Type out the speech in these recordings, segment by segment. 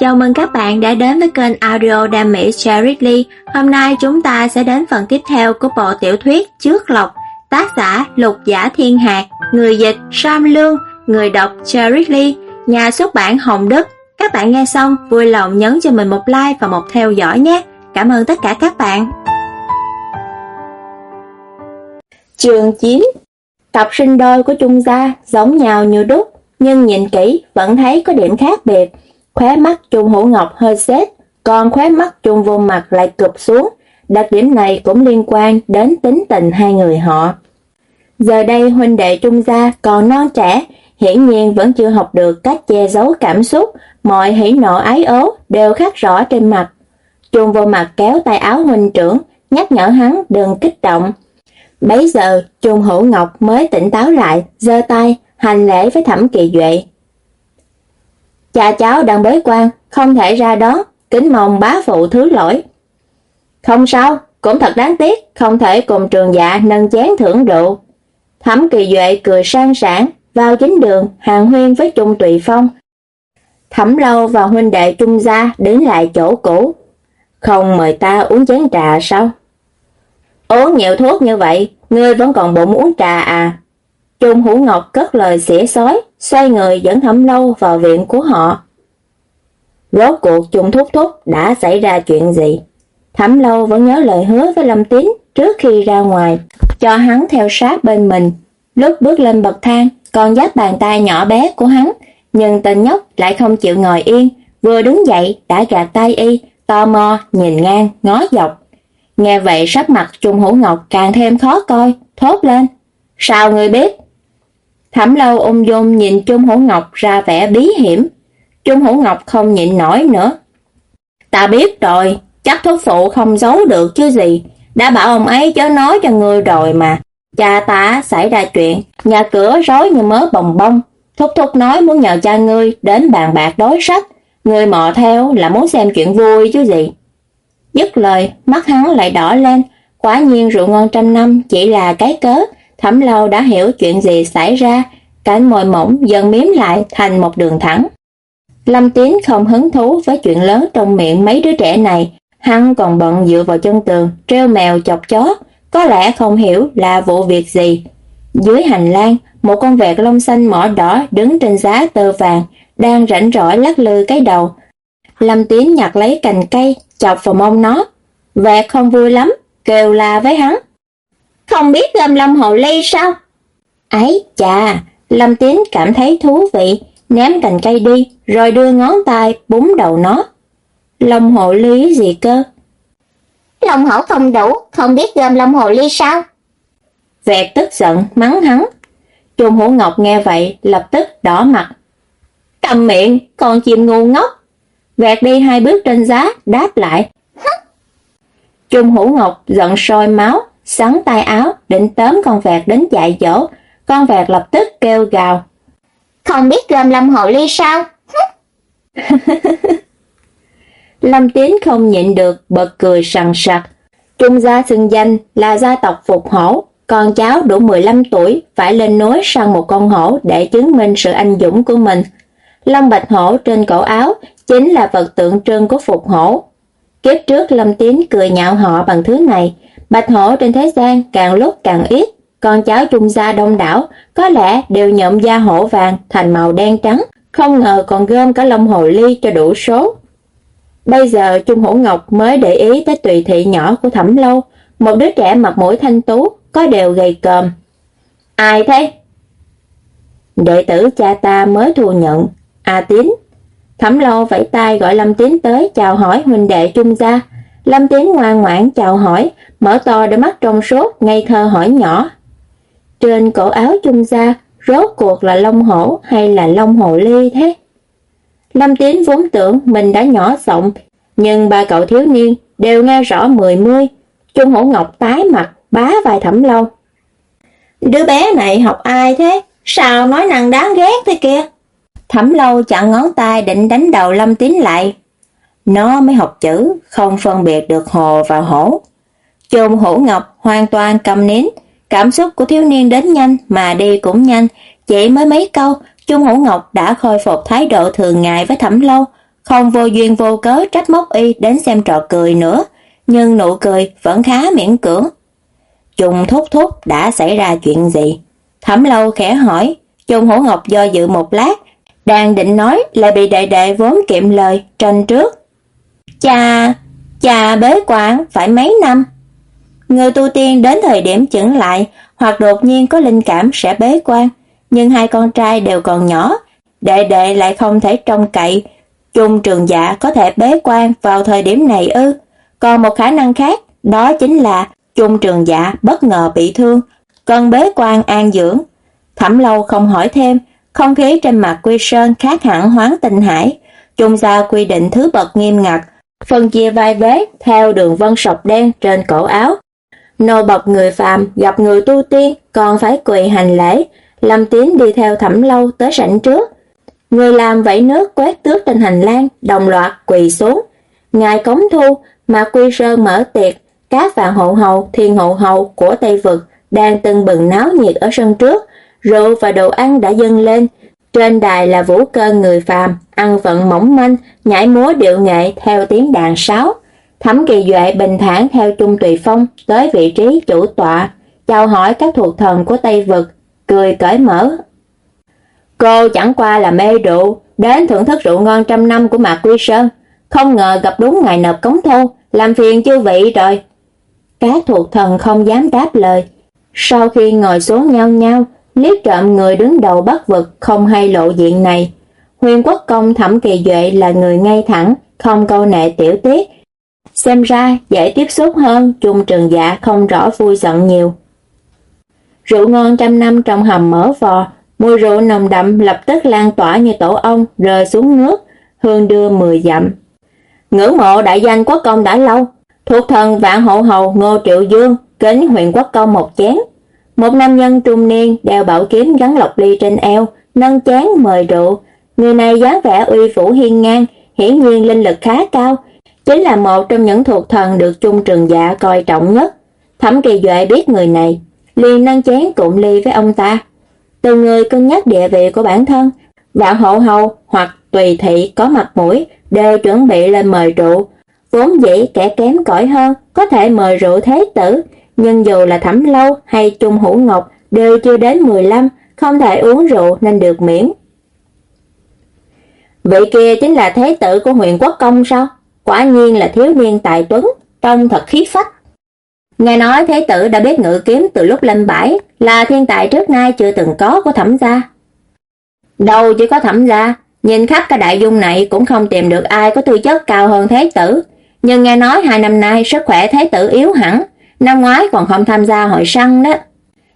Chào mừng các bạn đã đến với kênh audio Đam Mỹ Cherry Lee. Hôm nay chúng ta sẽ đến phần tiếp theo của bộ tiểu thuyết Trước Lộc, tác giả Lục Giả Thiên Hạc, người dịch Sam Lương, người đọc Cherry Lee, nhà xuất bản Hồng Đức. Các bạn nghe xong vui lòng nhấn cho mình một like và một theo dõi nhé. Cảm ơn tất cả các bạn. Trường 9 Cặp sinh đôi của Trung Gia giống nhau như đúc, nhưng nhìn kỹ vẫn thấy có điểm khác biệt. Khóe mắt Trung Hữu Ngọc hơi xét, còn khóe mắt Trung Vô Mặt lại cụp xuống. Đặc điểm này cũng liên quan đến tính tình hai người họ. Giờ đây huynh đệ Trung Gia còn non trẻ, hiển nhiên vẫn chưa học được cách che giấu cảm xúc, mọi hỉ nộ ái ố đều khắc rõ trên mặt. Trung Vô Mặt kéo tay áo huynh trưởng, nhắc nhở hắn đừng kích động. Bấy giờ, Trung Hữu Ngọc mới tỉnh táo lại, giơ tay, hành lễ với Thẩm Kỳ Duệ. Cha cháu đang bế quan, không thể ra đó, kính mong bá phụ thứ lỗi. Không sao, cũng thật đáng tiếc, không thể cùng trường dạ nâng chén thưởng rượu. Thẩm Kỳ Duệ cười sang sảng, vào chính đường, hàng huyên với Trung Tùy Phong. Thẩm lâu và huynh đệ Trung gia đến lại chỗ cũ. Không mời ta uống chén trà sao? Uống nhiều thuốc như vậy, ngươi vẫn còn bụng uống trà à? Trung Hữu Ngọc cất lời xỉa sói, xoay người dẫn Thẩm Lâu vào viện của họ. Rốt cuộc Trung Thúc Thúc đã xảy ra chuyện gì? Thẩm Lâu vẫn nhớ lời hứa với Lâm Tín trước khi ra ngoài, cho hắn theo sát bên mình. Lúc bước lên bậc thang, còn dắt bàn tay nhỏ bé của hắn, nhưng tên nhóc lại không chịu ngồi yên, vừa đứng dậy đã gạt tay y, tò mò nhìn ngang ngó dọc. Nghe vậy sắc mặt Trung Hữu Ngọc càng thêm khó coi, thốt lên: "Sao ngươi biết?" Thảm lâu ung dung nhìn Trung Hữu Ngọc ra vẻ bí hiểm. Trung Hữu Ngọc không nhịn nổi nữa. Ta biết rồi, chắc thuốc phụ không giấu được chứ gì. Đã bảo ông ấy chớ nói cho ngươi rồi mà. Cha ta xảy ra chuyện, nhà cửa rối như mớ bồng bông. Thúc thúc nói muốn nhờ cha ngươi đến bàn bạc đối sách. Ngươi mò theo là muốn xem chuyện vui chứ gì. Dứt lời, mắt hắn lại đỏ lên. Quả nhiên rượu ngon trăm năm chỉ là cái cớ Thẩm lâu đã hiểu chuyện gì xảy ra, cánh môi mỏng dần miếm lại thành một đường thẳng. Lâm Tín không hứng thú với chuyện lớn trong miệng mấy đứa trẻ này, hắn còn bận dựa vào chân tường, treo mèo chọc chó, có lẽ không hiểu là vụ việc gì. Dưới hành lang, một con vẹt lông xanh mỏ đỏ đứng trên giá tơ vàng, đang rảnh rỗi lắc lư cái đầu. Lâm Tín nhặt lấy cành cây, chọc vào mông nó. Vẹt không vui lắm, kêu la với hắn. Không biết gom Lâm Hồ Ly sao? Ấy chà, Lâm Tín cảm thấy thú vị, ném cành cây đi, rồi đưa ngón tay búng đầu nó. Lâm Hồ Ly gì cơ? Lòng hổ không đủ, không biết gom Lâm Hồ Ly sao? Vẹt tức giận, mắng hắn. Trung Hổ Ngọc nghe vậy, lập tức đỏ mặt. Cầm miệng, còn chim ngu ngốc. Vẹt đi hai bước trên giá, đáp lại. Trung Hữu Ngọc giận sôi máu, sắn tay áo, định tóm con vẹt đến dạy dỗ. Con vẹt lập tức kêu gào. Không biết gom Lâm Hồ Ly sao? Lâm Tín không nhịn được, bật cười sằng sặc. Trung gia xưng danh là gia tộc Phục Hổ, con cháu đủ 15 tuổi phải lên núi săn một con hổ để chứng minh sự anh dũng của mình. Long bạch hổ trên cổ áo chính là vật tượng trưng của Phục Hổ. Kiếp trước Lâm Tín cười nhạo họ bằng thứ này, Bạch hổ trên thế gian càng lúc càng ít, con cháu trung gia đông đảo có lẽ đều nhộm da hổ vàng thành màu đen trắng, không ngờ còn gom cả lông hồ ly cho đủ số. Bây giờ Trung Hổ Ngọc mới để ý tới tùy thị nhỏ của Thẩm Lâu, một đứa trẻ mặt mũi thanh tú, có đều gầy còm. Ai thế? Đệ tử cha ta mới thu nhận, A Tín. Thẩm Lâu vẫy tay gọi Lâm Tín tới chào hỏi huynh đệ Trung gia. Lâm Tín ngoan ngoãn chào hỏi, mở to đôi mắt trong sốt, ngây thơ hỏi nhỏ. Trên cổ áo trung gia, rốt cuộc là lông hổ hay là lông hồ ly thế? Lâm Tín vốn tưởng mình đã nhỏ giọng, nhưng ba cậu thiếu niên đều nghe rõ mười mươi. Trung hổ ngọc tái mặt, bá vài thẩm lâu. Đứa bé này học ai thế? Sao nói năng đáng ghét thế kia? Thẩm lâu chặn ngón tay định đánh đầu Lâm Tín lại. Nó mới học chữ, không phân biệt được hồ và hổ. Chùm hổ ngọc hoàn toàn cầm nín, cảm xúc của thiếu niên đến nhanh mà đi cũng nhanh, chỉ mới mấy câu, Chung Hổ Ngọc đã khôi phục thái độ thường ngày với Thẩm Lâu, không vô duyên vô cớ trách móc y đến xem trò cười nữa, nhưng nụ cười vẫn khá miễn cưỡng. Trùng thúc thúc đã xảy ra chuyện gì? Thẩm lâu khẽ hỏi, Trùng Hổ Ngọc do dự một lát, đang định nói lại bị đệ đệ vốn kiệm lời tranh trước. Cha, cha bế quan phải mấy năm. Người tu tiên đến thời điểm chững lại hoặc đột nhiên có linh cảm sẽ bế quan, nhưng hai con trai đều còn nhỏ, đệ đệ lại không thể trông cậy. Trung trường dạ có thể bế quan vào thời điểm này ư. Còn một khả năng khác, đó chính là Trung trường dạ bất ngờ bị thương, cần bế quan an dưỡng. Thẩm lâu không hỏi thêm, không khí trên mặt Quy Sơn khác hẳn hoáng tình hải. Trung gia quy định thứ bậc nghiêm ngặt, phân chia vai vế theo đường vân sọc đen trên cổ áo. Nô bọc người phàm gặp người tu tiên còn phải quỳ hành lễ, Lâm Tiến đi theo thẩm lâu tới sảnh trước. Người làm vẫy nước quét tước trên hành lang, đồng loạt quỳ xuống. Ngài cống thu, mà Quy Sơn mở tiệc, các vạn hộ hầu, thiên hộ hầu của Tây Vực đang tưng bừng náo nhiệt ở sân trước, rượu và đồ ăn đã dâng lên. Trên đài là vũ cơ người phàm, ăn vận mỏng manh, nhảy múa điệu nghệ theo tiếng đàn sáo. Thẩm kỳ duệ bình thản theo Trung Tùy Phong tới vị trí chủ tọa, chào hỏi các thuộc thần của Tây Vực, cười cởi mở. Cô chẳng qua là mê rượu, đến thưởng thức rượu ngon trăm năm của Mạc Quy Sơn, không ngờ gặp đúng ngày nộp cống thu, làm phiền chư vị rồi. Các thuộc thần không dám đáp lời. Sau khi ngồi xuống nhau nhau, liếc trộm người đứng đầu bắt vực không hay lộ diện này. Huyền quốc công thẩm kỳ duệ là người ngay thẳng, không câu nệ tiểu tiết. Xem ra dễ tiếp xúc hơn, chung trường dạ không rõ vui giận nhiều. Rượu ngon trăm năm trong hầm mở vò, mùi rượu nồng đậm lập tức lan tỏa như tổ ong rơi xuống nước, hương đưa mười dặm. Ngưỡng mộ đại danh quốc công đã lâu, thuộc thần vạn hộ hầu Ngô Triệu Dương kính huyện quốc công một chén. Một nam nhân trung niên đeo bảo kiếm gắn lọc ly trên eo, nâng chén mời rượu. Người này dáng vẻ uy vũ hiên ngang, hiển nhiên linh lực khá cao, chính là một trong những thuộc thần được chung Trường Dạ coi trọng nhất. Thẩm Kỳ Duệ biết người này, liền nâng chén cụm ly với ông ta. Từ người cân nhắc địa vị của bản thân, vạn hộ hầu hoặc tùy thị có mặt mũi đều chuẩn bị lên mời rượu. Vốn dĩ kẻ kém cỏi hơn có thể mời rượu thế tử, nhưng dù là thẩm lâu hay trung hữu ngọc đều chưa đến 15, không thể uống rượu nên được miễn. Vị kia chính là thế tử của huyện quốc công sao? Quả nhiên là thiếu niên tài tuấn, trông thật khí phách. Nghe nói thế tử đã biết ngự kiếm từ lúc lên bãi, là thiên tài trước nay chưa từng có của thẩm gia. Đâu chỉ có thẩm gia, nhìn khắp cả đại dung này cũng không tìm được ai có tư chất cao hơn thế tử. Nhưng nghe nói hai năm nay sức khỏe thế tử yếu hẳn, năm ngoái còn không tham gia hội săn đó.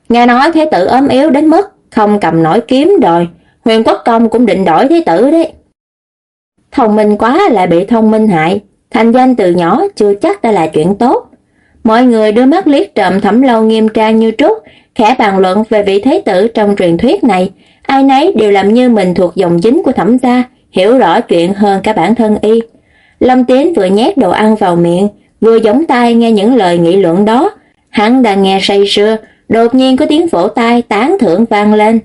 Nghe nói thế tử ốm yếu đến mức không cầm nổi kiếm rồi, huyền quốc công cũng định đổi thế tử đấy. Thông minh quá lại bị thông minh hại, thành danh từ nhỏ chưa chắc đã là chuyện tốt. Mọi người đưa mắt liếc trộm thẩm lâu nghiêm trang như trúc, khẽ bàn luận về vị thế tử trong truyền thuyết này, ai nấy đều làm như mình thuộc dòng chính của thẩm gia, hiểu rõ chuyện hơn cả bản thân y. Lâm Tiến vừa nhét đồ ăn vào miệng, vừa giống tay nghe những lời nghị luận đó. Hắn đang nghe say sưa, đột nhiên có tiếng vỗ tay tán thưởng vang lên.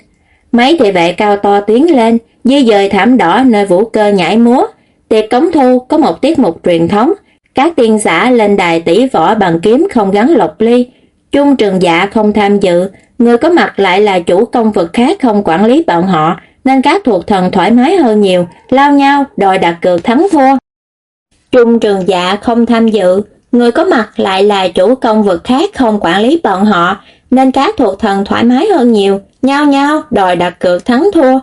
Mấy thị vệ cao to tiến lên, di dời thảm đỏ nơi vũ cơ nhảy múa. Tiệc cống thu có một tiết mục truyền thống, các tiên giả lên đài tỷ võ bằng kiếm không gắn lộc ly. Trung trường dạ không tham dự, người có mặt lại là chủ công vực khác không quản lý bọn họ, nên các thuộc thần thoải mái hơn nhiều, lao nhau đòi đặt cược thắng thua. Trung trường dạ không tham dự, người có mặt lại là chủ công vực khác không quản lý bọn họ, nên các thuộc thần thoải mái hơn nhiều, nhau nhau đòi đặt cược thắng thua.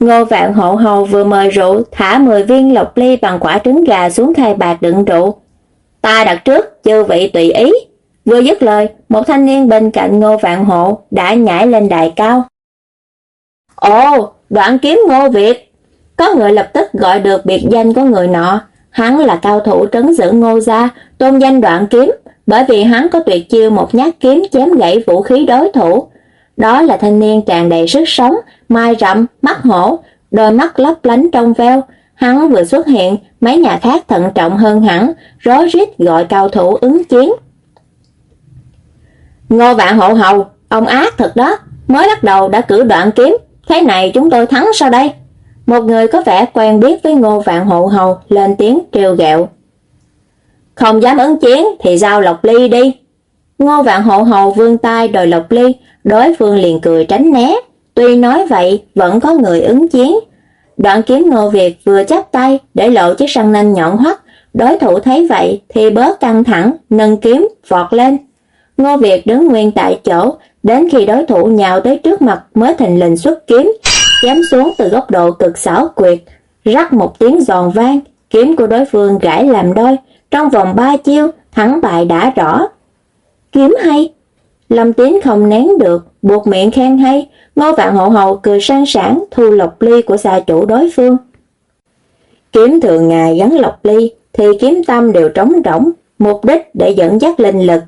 Ngô Vạn Hộ Hầu vừa mời rượu, thả 10 viên lộc ly bằng quả trứng gà xuống khay bạc đựng rượu. Ta đặt trước, chư vị tùy ý. Vừa dứt lời, một thanh niên bên cạnh Ngô Vạn Hộ đã nhảy lên đài cao. Ồ, đoạn kiếm Ngô Việt! Có người lập tức gọi được biệt danh của người nọ. Hắn là cao thủ trấn giữ Ngô Gia, tôn danh đoạn kiếm, bởi vì hắn có tuyệt chiêu một nhát kiếm chém gãy vũ khí đối thủ. Đó là thanh niên tràn đầy sức sống, mai rậm, mắt hổ, đôi mắt lấp lánh trong veo. Hắn vừa xuất hiện, mấy nhà khác thận trọng hơn hẳn, rối rít gọi cao thủ ứng chiến. Ngô Vạn Hộ Hầu, ông ác thật đó, mới bắt đầu đã cử đoạn kiếm, thế này chúng tôi thắng sao đây? Một người có vẻ quen biết với Ngô Vạn Hộ Hầu lên tiếng trêu ghẹo. Không dám ứng chiến thì giao Lộc Ly đi. Ngô Vạn Hộ Hầu vương tay đòi Lộc Ly, đối phương liền cười tránh né. Tuy nói vậy, vẫn có người ứng chiến. Đoạn kiếm Ngô Việt vừa chắp tay để lộ chiếc răng nanh nhọn hoắt, đối thủ thấy vậy thì bớt căng thẳng, nâng kiếm, vọt lên. Ngô Việt đứng nguyên tại chỗ, đến khi đối thủ nhào tới trước mặt mới thình lình xuất kiếm, chém xuống từ góc độ cực xảo quyệt, rắc một tiếng giòn vang, kiếm của đối phương gãy làm đôi, trong vòng ba chiêu, thắng bại đã rõ. Kiếm hay! Lâm Tín không nén được, buộc miệng khen hay, Ngô Vạn Hộ Hầu cười sang sảng thu lộc ly của gia chủ đối phương. Kiếm thường ngày gắn lộc ly thì kiếm tâm đều trống rỗng, mục đích để dẫn dắt linh lực.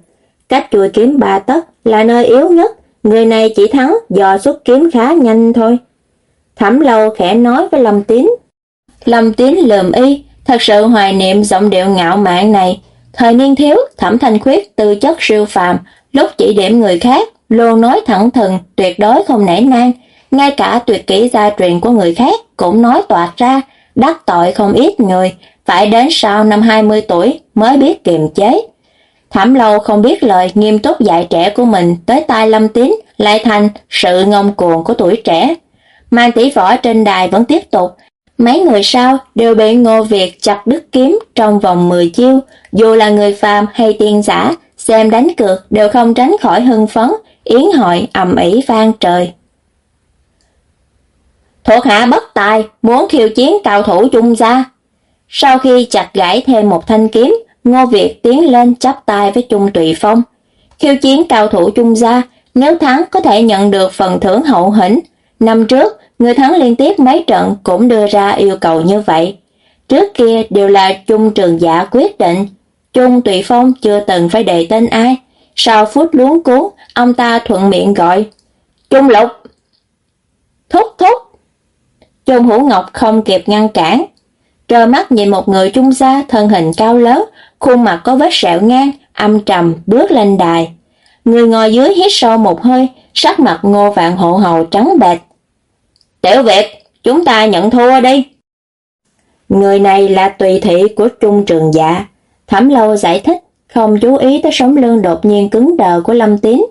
Cách chui kiếm ba tấc là nơi yếu nhất, người này chỉ thắng do xuất kiếm khá nhanh thôi. Thẩm lâu khẽ nói với Lâm Tín. Lâm Tín lườm y, thật sự hoài niệm giọng điệu ngạo mạn này. Thời niên thiếu, Thẩm Thanh Khuyết tư chất siêu phàm, lúc chỉ điểm người khác, luôn nói thẳng thừng, tuyệt đối không nể nang. Ngay cả tuyệt kỹ gia truyền của người khác cũng nói toạt ra, đắc tội không ít người, phải đến sau năm 20 tuổi mới biết kiềm chế. Thẩm lâu không biết lời nghiêm túc dạy trẻ của mình tới tai lâm tín, lại thành sự ngông cuồng của tuổi trẻ màn tỷ võ trên đài vẫn tiếp tục, mấy người sau đều bị Ngô Việt chặt đứt kiếm trong vòng 10 chiêu, dù là người phàm hay tiên giả, xem đánh cược đều không tránh khỏi hưng phấn, yến hội ầm ĩ vang trời. Thuộc hạ bất tài, muốn khiêu chiến cao thủ chung gia. Sau khi chặt gãy thêm một thanh kiếm, Ngô Việt tiến lên chắp tay với Trung Tùy Phong. Khiêu chiến cao thủ chung gia, nếu thắng có thể nhận được phần thưởng hậu hĩnh. Năm trước, người thắng liên tiếp mấy trận cũng đưa ra yêu cầu như vậy. Trước kia đều là Trung Trường giả quyết định. Trung Tùy Phong chưa từng phải đề tên ai. Sau phút luống cuốn, ông ta thuận miệng gọi. Trung Lục! Thúc thúc! Trung Hữu Ngọc không kịp ngăn cản. Trơ mắt nhìn một người trung gia thân hình cao lớn, khuôn mặt có vết sẹo ngang, âm trầm bước lên đài. Người ngồi dưới hít sâu một hơi, sắc mặt ngô vạn hộ hầu trắng bệch. Tiểu Việt, chúng ta nhận thua đi. Người này là tùy thị của Trung Trường Dạ. Thẩm lâu giải thích, không chú ý tới sống lưng đột nhiên cứng đờ của Lâm Tín.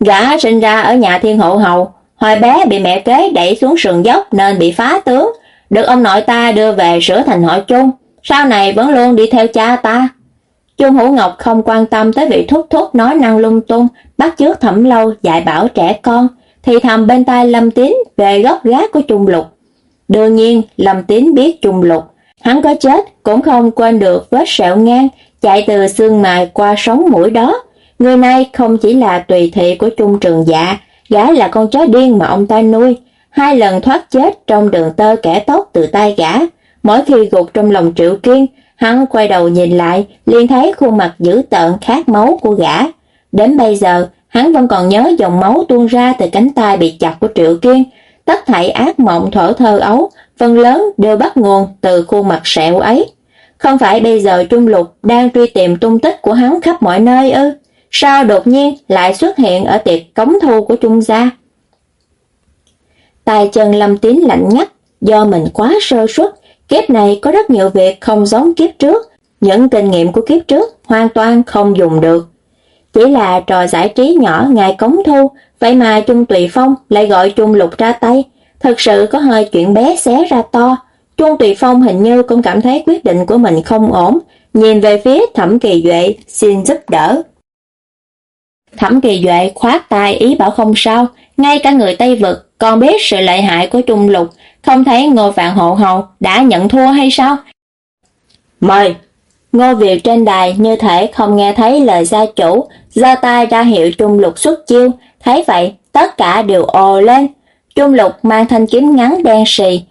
Gã sinh ra ở nhà thiên hộ hầu, hồi bé bị mẹ kế đẩy xuống sườn dốc nên bị phá tướng, được ông nội ta đưa về sửa thành họ chung, sau này vẫn luôn đi theo cha ta. Trung Hữu Ngọc không quan tâm tới vị thúc thúc nói năng lung tung, bắt chước thẩm lâu dạy bảo trẻ con, thì thầm bên tai Lâm Tín về gốc gác của Trung Lục. Đương nhiên, Lâm Tín biết Trung Lục, hắn có chết cũng không quên được vết sẹo ngang chạy từ xương mài qua sống mũi đó. Người này không chỉ là tùy thị của Trung Trường Dạ, gã là con chó điên mà ông ta nuôi, hai lần thoát chết trong đường tơ kẻ tóc từ tay gã. Mỗi khi gục trong lòng Triệu Kiên, hắn quay đầu nhìn lại, liền thấy khuôn mặt dữ tợn khát máu của gã. Đến bây giờ, hắn vẫn còn nhớ dòng máu tuôn ra từ cánh tay bị chặt của Triệu Kiên. Tất thảy ác mộng thở thơ ấu, phần lớn đều bắt nguồn từ khuôn mặt sẹo ấy. Không phải bây giờ Trung Lục đang truy tìm tung tích của hắn khắp mọi nơi ư? Sao đột nhiên lại xuất hiện ở tiệc cống thu của Trung gia? Tài chân Lâm Tín lạnh nhắc, do mình quá sơ suất, kiếp này có rất nhiều việc không giống kiếp trước, những kinh nghiệm của kiếp trước hoàn toàn không dùng được. Chỉ là trò giải trí nhỏ ngày cống thu, vậy mà Trung Tùy Phong lại gọi Trung Lục ra tay, thật sự có hơi chuyện bé xé ra to. Trung Tùy Phong hình như cũng cảm thấy quyết định của mình không ổn, nhìn về phía Thẩm Kỳ Duệ xin giúp đỡ. Thẩm Kỳ Duệ khoát tay ý bảo không sao, ngay cả người Tây Vực còn biết sự lợi hại của Trung Lục, không thấy Ngô Vạn Hộ Hầu đã nhận thua hay sao? Mời! Ngô Việt trên đài như thể không nghe thấy lời gia chủ, giơ tay ra hiệu Trung Lục xuất chiêu, thấy vậy tất cả đều ồ lên. Trung Lục mang thanh kiếm ngắn đen sì,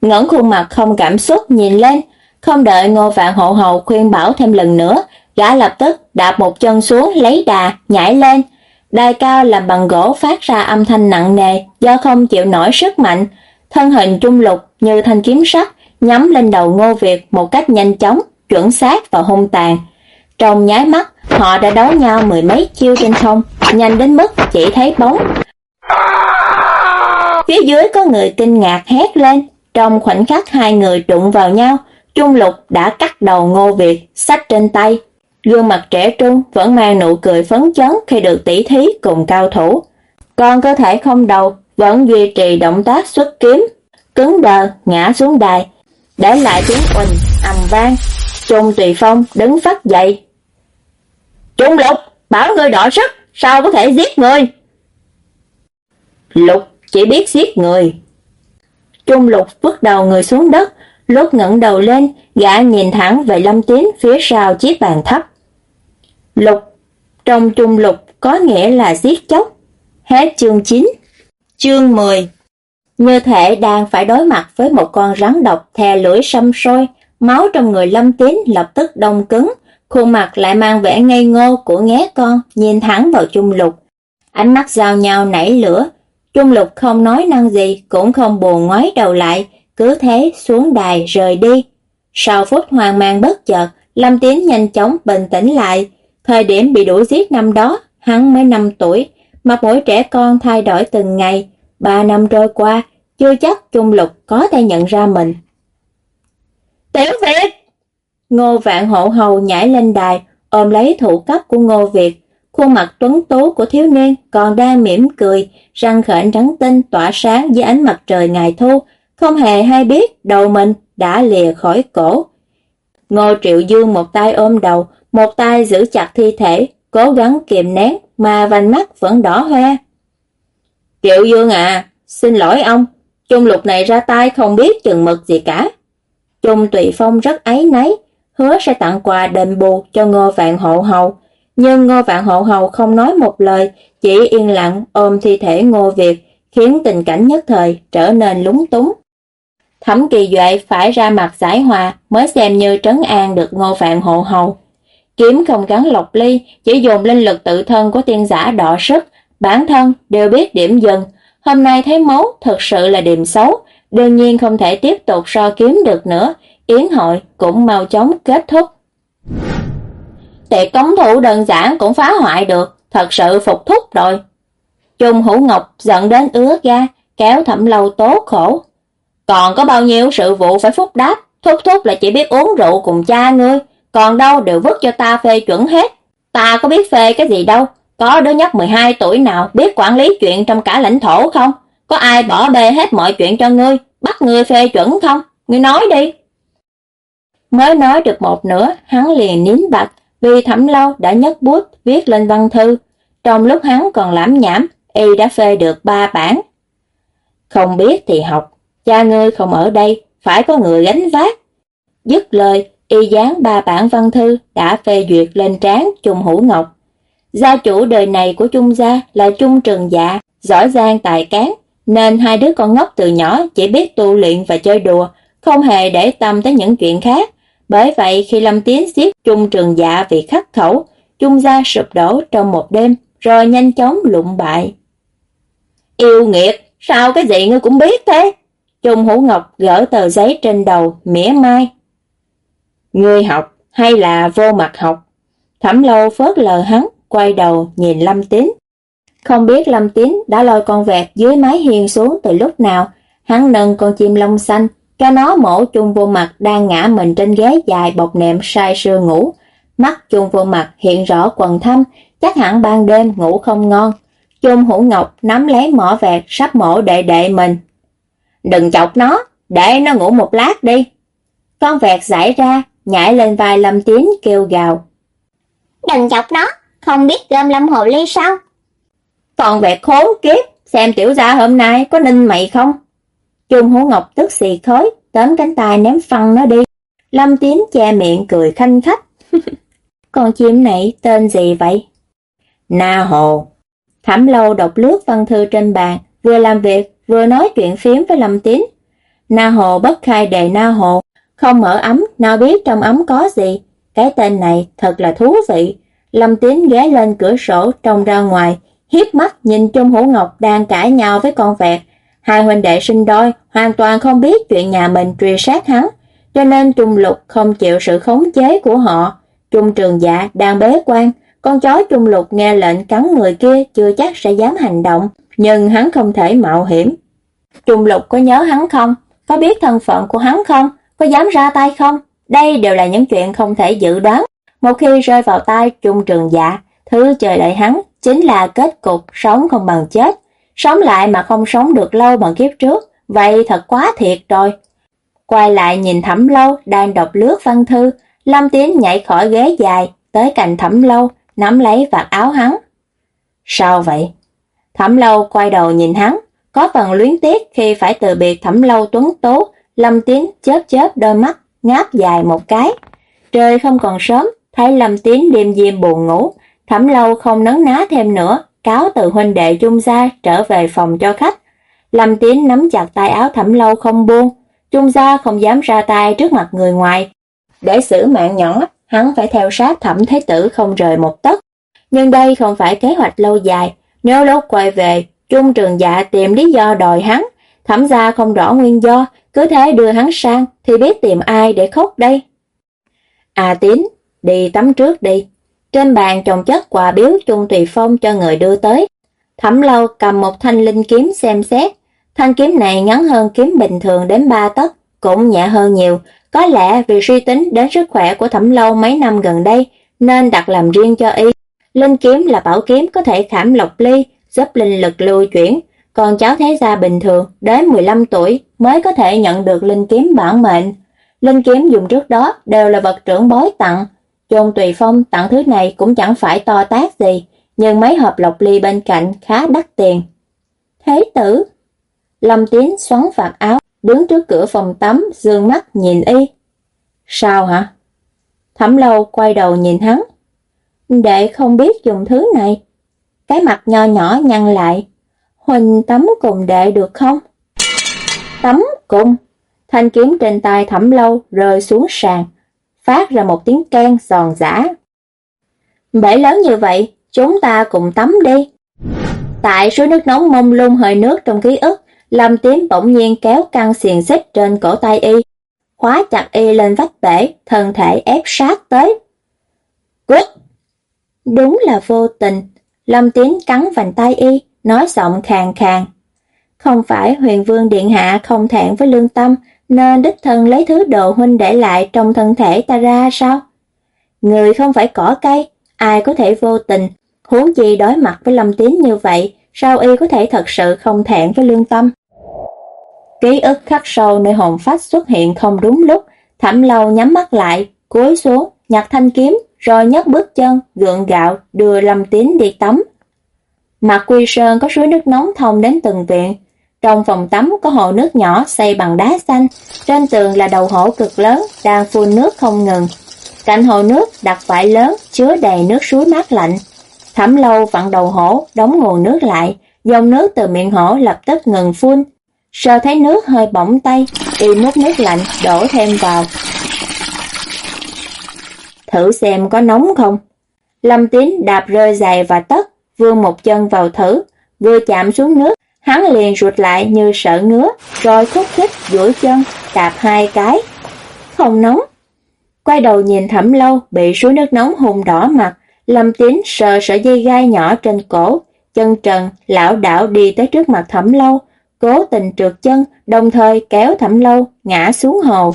ngẩng khuôn mặt không cảm xúc nhìn lên, không đợi Ngô Vạn Hộ Hầu khuyên bảo thêm lần nữa, gã lập tức đạp một chân xuống lấy đà, nhảy lên, Đài cao làm bằng gỗ phát ra âm thanh nặng nề do không chịu nổi sức mạnh, thân hình trung lục như thanh kiếm sắt nhắm lên đầu Ngô Việt một cách nhanh chóng, chuẩn xác và hung tàn. Trong nháy mắt, họ đã đấu nhau mười mấy chiêu trên không, nhanh đến mức chỉ thấy bóng. Phía dưới có người kinh ngạc hét lên, trong khoảnh khắc hai người đụng vào nhau, Trung Lục đã cắt đầu Ngô Việt, sách trên tay. Gương mặt trẻ trung vẫn mang nụ cười phấn chấn khi được tỉ thí cùng cao thủ. Còn cơ thể không đầu vẫn duy trì động tác xuất kiếm, cứng đờ ngã xuống đài, để lại tiếng quỳnh ầm vang. Trung Tùy Phong đứng phát dậy. Trung Lục, bảo ngươi đỏ sức, sao có thể giết người? Lục chỉ biết giết người. Trung Lục vứt đầu người xuống đất, lúc ngẩng đầu lên, gã nhìn thẳng về Lâm Tín phía sau chiếc bàn thấp. Lục, trong Trung Lục có nghĩa là giết chóc. Hết chương 9. Chương 10 Như thể đang phải đối mặt với một con rắn độc thè lưỡi xâm sôi, máu trong người Lâm Tín lập tức đông cứng, khuôn mặt lại mang vẻ ngây ngô của nghé con, nhìn thẳng vào Trung Lục. Ánh mắt giao nhau nảy lửa, Trung Lục không nói năng gì, cũng không buồn ngoái đầu lại, cứ thế xuống đài rời đi. Sau phút hoang mang bất chợt, Lâm Tiến nhanh chóng bình tĩnh lại. Thời điểm bị đuổi giết năm đó, hắn mới 5 tuổi, mặt mũi trẻ con thay đổi từng ngày. Ba năm trôi qua, chưa chắc Trung Lục có thể nhận ra mình. Tiểu Việt! Ngô Vạn Hộ Hầu nhảy lên đài, ôm lấy thủ cấp của Ngô Việt, Khuôn mặt tuấn tú của thiếu niên còn đang mỉm cười, răng khểnh trắng tinh tỏa sáng dưới ánh mặt trời ngày thu, không hề hay biết đầu mình đã lìa khỏi cổ. Ngô Triệu Dương một tay ôm đầu, một tay giữ chặt thi thể, cố gắng kiềm nén mà vành mắt vẫn đỏ hoe. Triệu Dương à, xin lỗi ông, chung lục này ra tay không biết chừng mực gì cả. Trung Tùy Phong rất áy náy hứa sẽ tặng quà đền bù cho Ngô Vạn Hộ Hầu, nhưng Ngô Vạn Hậu Hầu không nói một lời, chỉ yên lặng ôm thi thể Ngô Việt, khiến tình cảnh nhất thời trở nên lúng túng. Thẩm Kỳ Duệ phải ra mặt giải hòa mới xem như trấn an được Ngô Vạn Hậu Hầu. Kiếm không gắn lộc ly, chỉ dùng linh lực tự thân của tiên giả đọ sức, bản thân đều biết điểm dừng. Hôm nay thấy máu thật sự là điểm xấu, đương nhiên không thể tiếp tục so kiếm được nữa, yến hội cũng mau chóng kết thúc tệ cống thủ đơn giản cũng phá hoại được, thật sự phục thúc rồi. Trung Hữu Ngọc giận đến ứa ga, kéo thẩm lâu tố khổ. Còn có bao nhiêu sự vụ phải phúc đáp, thúc thúc là chỉ biết uống rượu cùng cha ngươi, còn đâu đều vứt cho ta phê chuẩn hết. Ta có biết phê cái gì đâu, có đứa nhóc 12 tuổi nào biết quản lý chuyện trong cả lãnh thổ không? Có ai bỏ bê hết mọi chuyện cho ngươi, bắt ngươi phê chuẩn không? Ngươi nói đi. Mới nói được một nửa, hắn liền nín bặt, vì Thẩm Lâu đã nhấc bút viết lên văn thư, trong lúc hắn còn lãm nhảm, y đã phê được ba bản. Không biết thì học, cha ngươi không ở đây, phải có người gánh vác. Dứt lời, y dán ba bản văn thư đã phê duyệt lên trán Trung Hữu Ngọc. Gia chủ đời này của Trung gia là Trung Trường Dạ, giỏi giang tài cán, nên hai đứa con ngốc từ nhỏ chỉ biết tu luyện và chơi đùa, không hề để tâm tới những chuyện khác. Bởi vậy khi Lâm Tiến giết Trung Trường Dạ vì khắc khẩu, Trung gia sụp đổ trong một đêm, rồi nhanh chóng lụng bại. Yêu nghiệt, sao cái gì ngươi cũng biết thế? Trung Hữu Ngọc gỡ tờ giấy trên đầu, mỉa mai. Ngươi học hay là vô mặt học? Thẩm lâu phớt lờ hắn, quay đầu nhìn Lâm Tín. Không biết Lâm Tín đã lôi con vẹt dưới mái hiên xuống từ lúc nào, hắn nâng con chim lông xanh, cho nó mổ chung vô mặt đang ngã mình trên ghế dài bọc nệm sai sưa ngủ. Mắt chung vô mặt hiện rõ quần thâm, chắc hẳn ban đêm ngủ không ngon. Chung hữu ngọc nắm lấy mỏ vẹt sắp mổ đệ đệ mình. Đừng chọc nó, để nó ngủ một lát đi. Con vẹt giải ra, nhảy lên vai Lâm Tín kêu gào. Đừng chọc nó, không biết gom Lâm Hồ Ly sao? Còn vẹt khốn kiếp, xem tiểu gia hôm nay có ninh mày không? Trung Hữu Ngọc tức xì khói, tóm cánh tay ném phăng nó đi. Lâm Tiến che miệng cười khanh khách. Con chim này tên gì vậy? Na Hồ. Thẩm lâu đọc lướt văn thư trên bàn, vừa làm việc, vừa nói chuyện phiếm với Lâm Tiến. Na Hồ bất khai đề Na Hồ, không mở ấm, nào biết trong ấm có gì. Cái tên này thật là thú vị. Lâm Tiến ghé lên cửa sổ trông ra ngoài, hiếp mắt nhìn Trung Hữu Ngọc đang cãi nhau với con vẹt, Hai huynh đệ sinh đôi hoàn toàn không biết chuyện nhà mình truy sát hắn, cho nên Trung Lục không chịu sự khống chế của họ. Trung Trường Dạ đang bế quan, con chó Trung Lục nghe lệnh cắn người kia chưa chắc sẽ dám hành động, nhưng hắn không thể mạo hiểm. Trung Lục có nhớ hắn không? Có biết thân phận của hắn không? Có dám ra tay không? Đây đều là những chuyện không thể dự đoán. Một khi rơi vào tay Trung Trường Dạ, thứ chờ đợi hắn chính là kết cục sống không bằng chết. Sống lại mà không sống được lâu bằng kiếp trước, vậy thật quá thiệt rồi. Quay lại nhìn Thẩm Lâu đang đọc lướt văn thư, Lâm Tiến nhảy khỏi ghế dài, tới cạnh Thẩm Lâu, nắm lấy vạt áo hắn. Sao vậy? Thẩm Lâu quay đầu nhìn hắn, có phần luyến tiếc khi phải từ biệt Thẩm Lâu tuấn tố, Lâm Tiến chớp chớp đôi mắt, ngáp dài một cái. Trời không còn sớm, thấy Lâm Tiến đêm diêm buồn ngủ, Thẩm Lâu không nấn ná thêm nữa, cáo từ huynh đệ Chung gia trở về phòng cho khách. Lâm Tiến nắm chặt tay áo Thẩm Lâu không buông, Chung gia không dám ra tay trước mặt người ngoài. Để xử mạng nhỏ, hắn phải theo sát Thẩm Thế Tử không rời một tấc. Nhưng đây không phải kế hoạch lâu dài, nếu lúc quay về, Trung Trường Dạ tìm lý do đòi hắn, Thẩm gia không rõ nguyên do, cứ thế đưa hắn sang thì biết tìm ai để khóc đây. À Tín, đi tắm trước đi. Trên bàn chồng chất quà biếu Trung Tùy Phong cho người đưa tới. Thẩm lâu cầm một thanh linh kiếm xem xét. Thanh kiếm này ngắn hơn kiếm bình thường đến 3 tấc, cũng nhẹ hơn nhiều. Có lẽ vì suy tính đến sức khỏe của thẩm lâu mấy năm gần đây, nên đặt làm riêng cho y. Linh kiếm là bảo kiếm có thể khảm lọc ly, giúp linh lực lưu chuyển. Còn cháu thế gia bình thường, đến 15 tuổi mới có thể nhận được linh kiếm bản mệnh. Linh kiếm dùng trước đó đều là vật trưởng bối tặng, John Tùy Phong tặng thứ này cũng chẳng phải to tác gì, nhưng mấy hộp lọc ly bên cạnh khá đắt tiền. Thế tử! Lâm Tiến xoắn vạt áo, đứng trước cửa phòng tắm, dương mắt nhìn y. Sao hả? Thẩm lâu quay đầu nhìn hắn. Đệ không biết dùng thứ này. Cái mặt nho nhỏ nhăn lại. Huỳnh tắm cùng đệ được không? Tắm cùng. Thanh kiếm trên tay thẩm lâu rơi xuống sàn, phát ra một tiếng keng giòn giã. Bể lớn như vậy, chúng ta cùng tắm đi. Tại suối nước nóng mông lung hơi nước trong ký ức, Lâm Tím bỗng nhiên kéo căng xiềng xích trên cổ tay y, khóa chặt y lên vách bể, thân thể ép sát tới. Cút! Đúng là vô tình, Lâm Tín cắn vành tay y, nói giọng khàn khàn. Không phải huyền vương điện hạ không thẹn với lương tâm, nên đích thân lấy thứ đồ huynh để lại trong thân thể ta ra sao? Người không phải cỏ cây, ai có thể vô tình, huống gì đối mặt với Lâm Tín như vậy, sao y có thể thật sự không thẹn với lương tâm? Ký ức khắc sâu nơi hồn phách xuất hiện không đúng lúc, thẩm lâu nhắm mắt lại, cúi xuống, nhặt thanh kiếm, rồi nhấc bước chân, gượng gạo, đưa Lâm Tín đi tắm. Mặt quy sơn có suối nước nóng thông đến từng viện, trong phòng tắm có hồ nước nhỏ xây bằng đá xanh, trên tường là đầu hổ cực lớn đang phun nước không ngừng. Cạnh hồ nước đặt vải lớn chứa đầy nước suối mát lạnh. Thẩm lâu vặn đầu hổ, đóng nguồn nước lại, dòng nước từ miệng hổ lập tức ngừng phun. Sơ thấy nước hơi bỏng tay, y múc nước lạnh đổ thêm vào. Thử xem có nóng không? Lâm Tín đạp rơi giày và tất, vươn một chân vào thử, vừa chạm xuống nước Hắn liền rụt lại như sợ ngứa, rồi khúc khích duỗi chân, đạp hai cái. Không nóng. Quay đầu nhìn thẩm lâu, bị suối nước nóng hùng đỏ mặt, lâm tín sờ sợi dây gai nhỏ trên cổ, chân trần, lão đảo đi tới trước mặt thẩm lâu, cố tình trượt chân, đồng thời kéo thẩm lâu, ngã xuống hồ.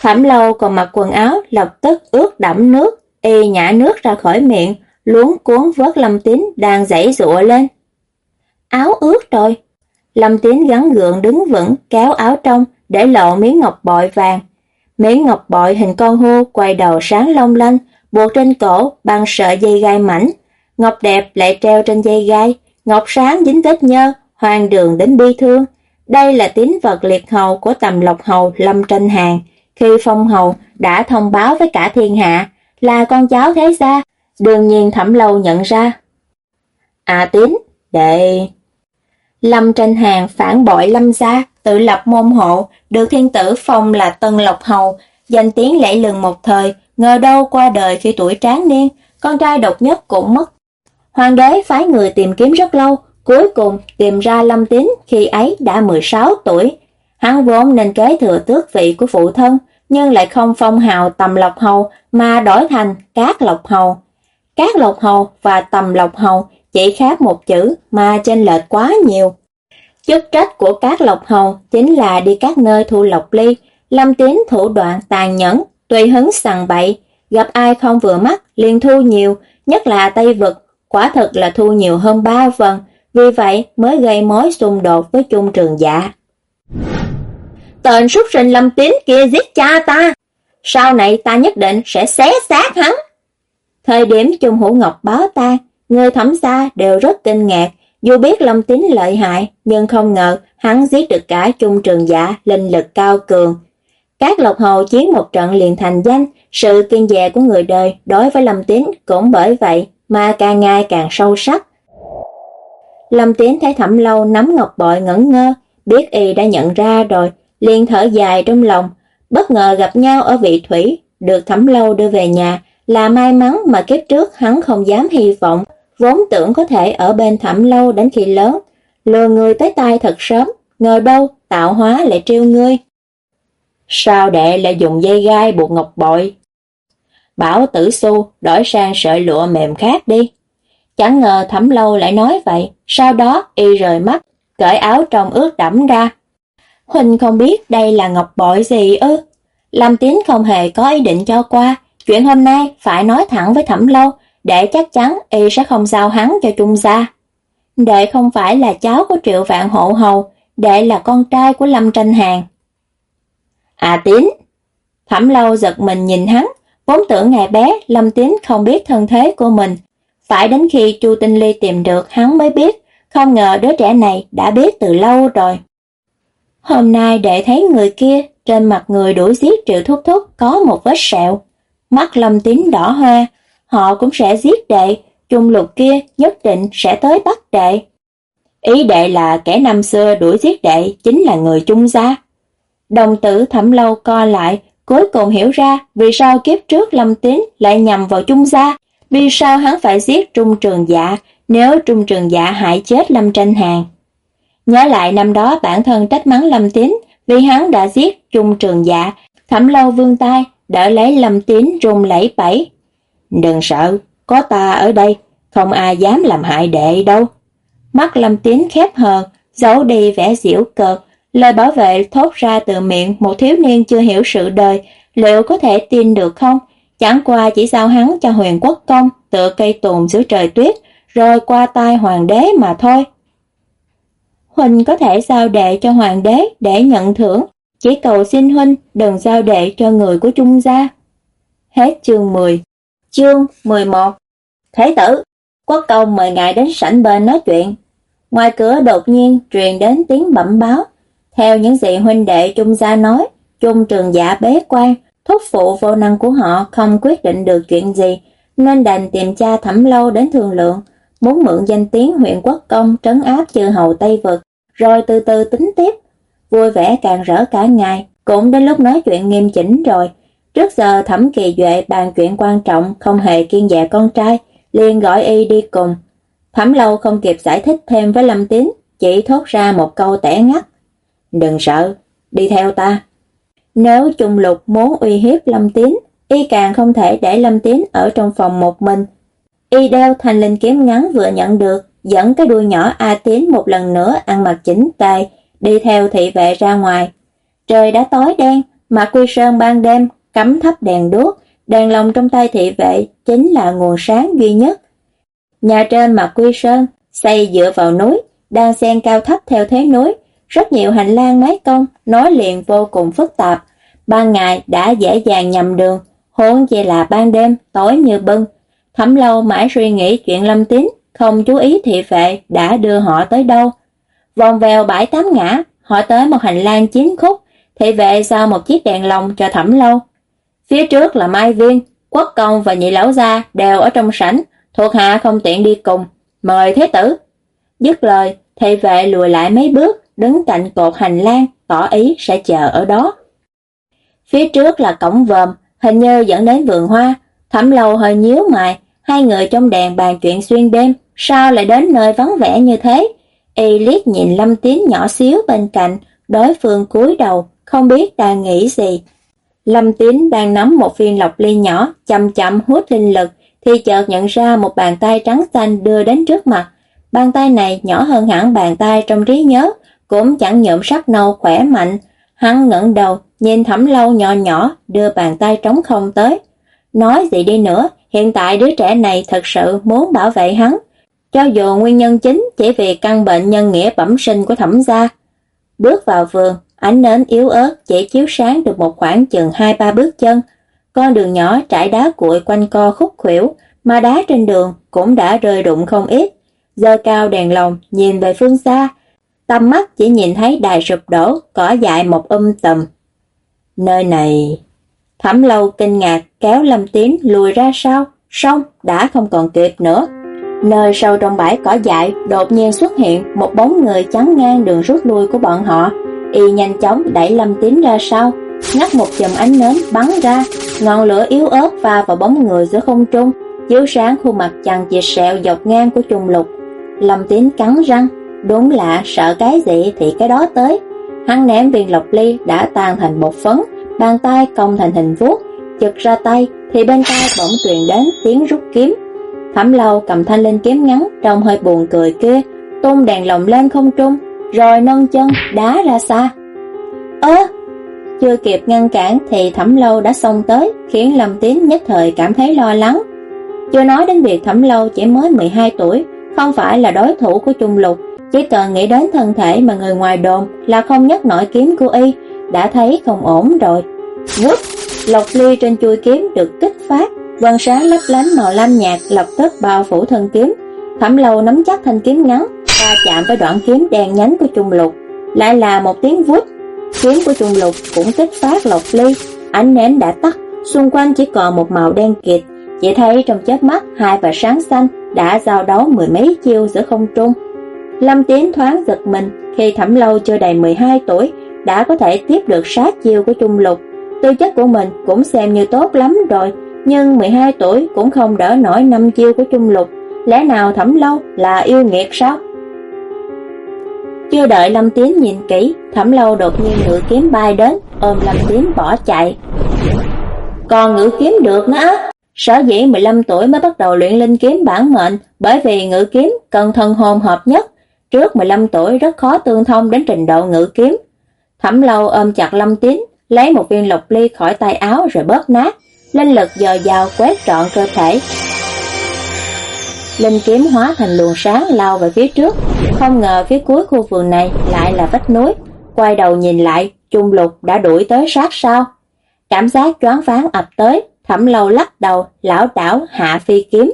Thẩm lâu còn mặc quần áo, lập tức ướt đẫm nước, y nhả nước ra khỏi miệng, luống cuốn vớt Lâm Tín đang giãy giụa lên. Áo ướt rồi. Lâm Tín gắn gượng đứng vững, kéo áo trong để lộ miếng ngọc bội vàng. Miếng ngọc bội hình con hươu quay đầu sáng long lanh, buộc trên cổ bằng sợi dây gai mảnh. Ngọc đẹp lại treo trên dây gai, ngọc sáng dính vết nhơ, hoàng đường đến bi thương. Đây là tín vật liệt hầu của tầm lộc hầu Lâm Tranh Hàng, khi phong hầu đã thông báo với cả thiên hạ là con cháu thế gia Đương nhiên thẩm lâu nhận ra. À tín, đệ... Lâm tranh hàng phản bội lâm gia, tự lập môn hộ, được thiên tử phong là Tân Lộc Hầu, danh tiếng lẫy lừng một thời, ngờ đâu qua đời khi tuổi tráng niên, con trai độc nhất cũng mất. Hoàng đế phái người tìm kiếm rất lâu, cuối cùng tìm ra Lâm Tín khi ấy đã 16 tuổi. Hắn vốn nên kế thừa tước vị của phụ thân, nhưng lại không phong hào tầm lộc hầu mà đổi thành cát lộc hầu. Cát Lộc Hầu và Tầm Lộc Hầu chỉ khác một chữ mà chênh lệch quá nhiều. Chức trách của các lộc hầu chính là đi các nơi thu lộc ly, lâm tín thủ đoạn tàn nhẫn, tùy hứng sằng bậy, gặp ai không vừa mắt liền thu nhiều, nhất là Tây Vực, quả thật là thu nhiều hơn ba phần, vì vậy mới gây mối xung đột với chung trường dạ. Tên súc sinh lâm tín kia giết cha ta, sau này ta nhất định sẽ xé xác hắn. Thời điểm Trung Hữu Ngọc báo ta, người thẩm gia đều rất kinh ngạc, dù biết Lâm Tín lợi hại, nhưng không ngờ hắn giết được cả Trung Trường Dạ, linh lực cao cường. Các lộc hồ chiến một trận liền thành danh, sự kiên dè của người đời đối với Lâm Tín cũng bởi vậy mà càng ngày càng sâu sắc. Lâm Tín thấy Thẩm Lâu nắm ngọc bội ngẩn ngơ, biết y đã nhận ra rồi, liền thở dài trong lòng, bất ngờ gặp nhau ở vị thủy, được Thẩm Lâu đưa về nhà, là may mắn mà kiếp trước hắn không dám hy vọng, vốn tưởng có thể ở bên Thẩm Lâu đến khi lớn, lừa người tới tay thật sớm, ngờ đâu tạo hóa lại trêu ngươi. Sao đệ lại dùng dây gai buộc ngọc bội? Bảo tử su đổi sang sợi lụa mềm khác đi. Chẳng ngờ thẩm lâu lại nói vậy, sau đó y rời mắt, cởi áo trong ướt đẫm ra. Huỳnh không biết đây là ngọc bội gì ư. Lâm Tín không hề có ý định cho qua, chuyện hôm nay phải nói thẳng với thẩm lâu, để chắc chắn y sẽ không giao hắn cho trung gia. Đệ không phải là cháu của triệu vạn hộ hầu, đệ là con trai của Lâm Tranh Hàng. À Tín! Thẩm lâu giật mình nhìn hắn, vốn tưởng ngày bé Lâm Tín không biết thân thế của mình. Phải đến khi Chu Tinh Ly tìm được hắn mới biết, không ngờ đứa trẻ này đã biết từ lâu rồi. Hôm nay đệ thấy người kia, trên mặt người đuổi giết triệu thúc thúc có một vết sẹo. Mắt Lâm tím đỏ hoa họ cũng sẽ giết đệ, trung lục kia nhất định sẽ tới bắt đệ. Ý đệ là kẻ năm xưa đuổi giết đệ chính là người trung gia. Đồng tử thẩm lâu co lại, cuối cùng hiểu ra vì sao kiếp trước Lâm Tín lại nhầm vào Trung gia, vì sao hắn phải giết Trung Trường Dạ nếu Trung Trường Dạ hại chết Lâm Tranh Hàng. Nhớ lại năm đó bản thân trách mắng Lâm Tín vì hắn đã giết Trung Trường Dạ, thẩm lâu vương tay, đỡ lấy Lâm Tín rung lẫy bẫy. Đừng sợ, có ta ở đây, không ai dám làm hại đệ đâu. Mắt Lâm Tín khép hờ, giấu đi vẻ diễu cợt, Lời bảo vệ thốt ra từ miệng một thiếu niên chưa hiểu sự đời, liệu có thể tin được không? Chẳng qua chỉ giao hắn cho huyền quốc công tựa cây tùng dưới trời tuyết, rồi qua tay hoàng đế mà thôi. Huynh có thể giao đệ cho hoàng đế để nhận thưởng, chỉ cầu xin Huynh đừng giao đệ cho người của Trung gia. Hết chương 10 Chương 11 Thế tử, quốc công mời ngài đến sảnh bên nói chuyện. Ngoài cửa đột nhiên truyền đến tiếng bẩm báo, theo những gì huynh đệ Trung gia nói, Trung trường giả bế quan, thúc phụ vô năng của họ không quyết định được chuyện gì, nên đành tìm cha thẩm lâu đến thương lượng, muốn mượn danh tiếng huyện quốc công trấn áp chư hầu Tây Vực, rồi từ từ tính tiếp. Vui vẻ càng rỡ cả ngày, cũng đến lúc nói chuyện nghiêm chỉnh rồi. Trước giờ thẩm kỳ duệ bàn chuyện quan trọng, không hề kiên dạ con trai, liền gọi y đi cùng. Thẩm lâu không kịp giải thích thêm với Lâm Tín, chỉ thốt ra một câu tẻ ngắt. Đừng sợ, đi theo ta. Nếu Trung Lục muốn uy hiếp Lâm Tín, y càng không thể để Lâm Tín ở trong phòng một mình. Y đeo thành linh kiếm ngắn vừa nhận được, dẫn cái đuôi nhỏ A Tín một lần nữa ăn mặc chỉnh tề, đi theo thị vệ ra ngoài. Trời đã tối đen, mà Quy Sơn ban đêm cắm thấp đèn đuốc, đèn lồng trong tay thị vệ chính là nguồn sáng duy nhất. Nhà trên mặt Quy Sơn xây dựa vào núi, đang xen cao thấp theo thế núi, rất nhiều hành lang mái công nối liền vô cùng phức tạp. Ban ngày đã dễ dàng nhầm đường, huống chỉ là ban đêm tối như bưng. Thẩm lâu mãi suy nghĩ chuyện lâm tín, không chú ý thị vệ đã đưa họ tới đâu. Vòng vèo bãi tám ngã, họ tới một hành lang chín khúc, thị vệ sau một chiếc đèn lồng cho thẩm lâu. Phía trước là Mai Viên, Quốc Công và Nhị Lão Gia đều ở trong sảnh, thuộc hạ không tiện đi cùng. Mời Thế Tử. Dứt lời, thị vệ lùi lại mấy bước, đứng cạnh cột hành lang, tỏ ý sẽ chờ ở đó. Phía trước là cổng vòm, hình như dẫn đến vườn hoa, thẩm lâu hơi nhíu mày, hai người trong đèn bàn chuyện xuyên đêm, sao lại đến nơi vắng vẻ như thế? Y liếc nhìn Lâm Tín nhỏ xíu bên cạnh, đối phương cúi đầu, không biết đang nghĩ gì. Lâm Tín đang nắm một viên lọc ly nhỏ, chậm chậm hút linh lực, thì chợt nhận ra một bàn tay trắng xanh đưa đến trước mặt. Bàn tay này nhỏ hơn hẳn bàn tay trong trí nhớ, cũng chẳng nhộm sắc nâu khỏe mạnh. Hắn ngẩng đầu, nhìn Thẩm Lâu nhỏ nhỏ đưa bàn tay trống không tới. Nói gì đi nữa, hiện tại đứa trẻ này thật sự muốn bảo vệ hắn. Cho dù nguyên nhân chính chỉ vì căn bệnh nhân nghĩa bẩm sinh của thẩm gia. Bước vào vườn, ánh nến yếu ớt chỉ chiếu sáng được một khoảng chừng hai ba bước chân. Con đường nhỏ trải đá cuội quanh co khúc khuỷu, mà đá trên đường cũng đã rơi đụng không ít. Dơ cao đèn lồng nhìn về phương xa, tầm mắt chỉ nhìn thấy đài sụp đổ, cỏ dại một um tầm. Nơi này... Thẩm lâu kinh ngạc kéo Lâm Tín lùi ra sau, xong đã không còn kịp nữa. Nơi sâu trong bãi cỏ dại đột nhiên xuất hiện một bóng người chắn ngang đường rút lui của bọn họ. Y nhanh chóng đẩy Lâm Tín ra sau, ngắt một chùm ánh nến bắn ra, ngọn lửa yếu ớt va vào bóng người giữa không trung, chiếu sáng khuôn mặt chằng chịt sẹo dọc ngang của Trùng Lục. Lâm Tín cắn răng, đúng lạ, sợ cái gì thì cái đó tới. Hắn ném viên lộc ly đã tan thành một phấn, bàn tay cong thành hình vuốt, chực ra tay thì bên tai bỗng truyền đến tiếng rút kiếm. Thẩm lâu cầm thanh linh kiếm ngắn trông hơi buồn cười kia, tung đèn lồng lên không trung, rồi nâng chân đá ra xa. Ơ! chưa kịp ngăn cản thì thẩm lâu đã xông tới, khiến Lâm Tín nhất thời cảm thấy lo lắng. Chưa nói đến việc thẩm lâu chỉ mới 12 tuổi, không phải là đối thủ của Trung Lục, chỉ cần nghĩ đến thân thể mà người ngoài đồn là không nhất nổi kiếm của y, đã thấy không ổn rồi. Vút, lộc ly trên chui kiếm được kích phát, vân sáng lấp lánh màu lam nhạt lập tức bao phủ thân kiếm. Thẩm lâu nắm chắc thanh kiếm ngắn, va chạm với đoạn kiếm đen nhánh của trùng lục. Lại là một tiếng vút, kiếm của trùng lục cũng kích phát lộc ly, ánh nến đã tắt, xung quanh chỉ còn một màu đen kịt. Chỉ thấy trong chớp mắt hai và sáng xanh đã giao đấu mười mấy chiêu giữa không trung. Lâm Tiến thoáng giật mình khi Thẩm Lâu chưa đầy 12 tuổi đã có thể tiếp được sát chiêu của Trung Lục. Tư chất của mình cũng xem như tốt lắm rồi, nhưng 12 tuổi cũng không đỡ nổi năm chiêu của Trung Lục. Lẽ nào Thẩm Lâu là yêu nghiệt sao? Chưa đợi Lâm Tiến nhìn kỹ, Thẩm Lâu đột nhiên ngự kiếm bay đến, ôm Lâm Tiến bỏ chạy. Còn ngự kiếm được nữa Sở dĩ 15 tuổi mới bắt đầu luyện linh kiếm bản mệnh, bởi vì ngự kiếm cần thân hồn hợp nhất. Trước 15 tuổi rất khó tương thông đến trình độ ngự kiếm, Thẩm lâu ôm chặt Lâm Tín, lấy một viên lục ly khỏi tay áo rồi bóp nát, linh lực dò dào quét trọn cơ thể. Linh kiếm hóa thành luồng sáng lao về phía trước, không ngờ phía cuối khu vườn này lại là vách núi. Quay đầu nhìn lại, Trung Lục đã đuổi tới sát sao. Cảm giác choáng váng ập tới, Thẩm lâu lắc đầu, lão đảo hạ phi kiếm.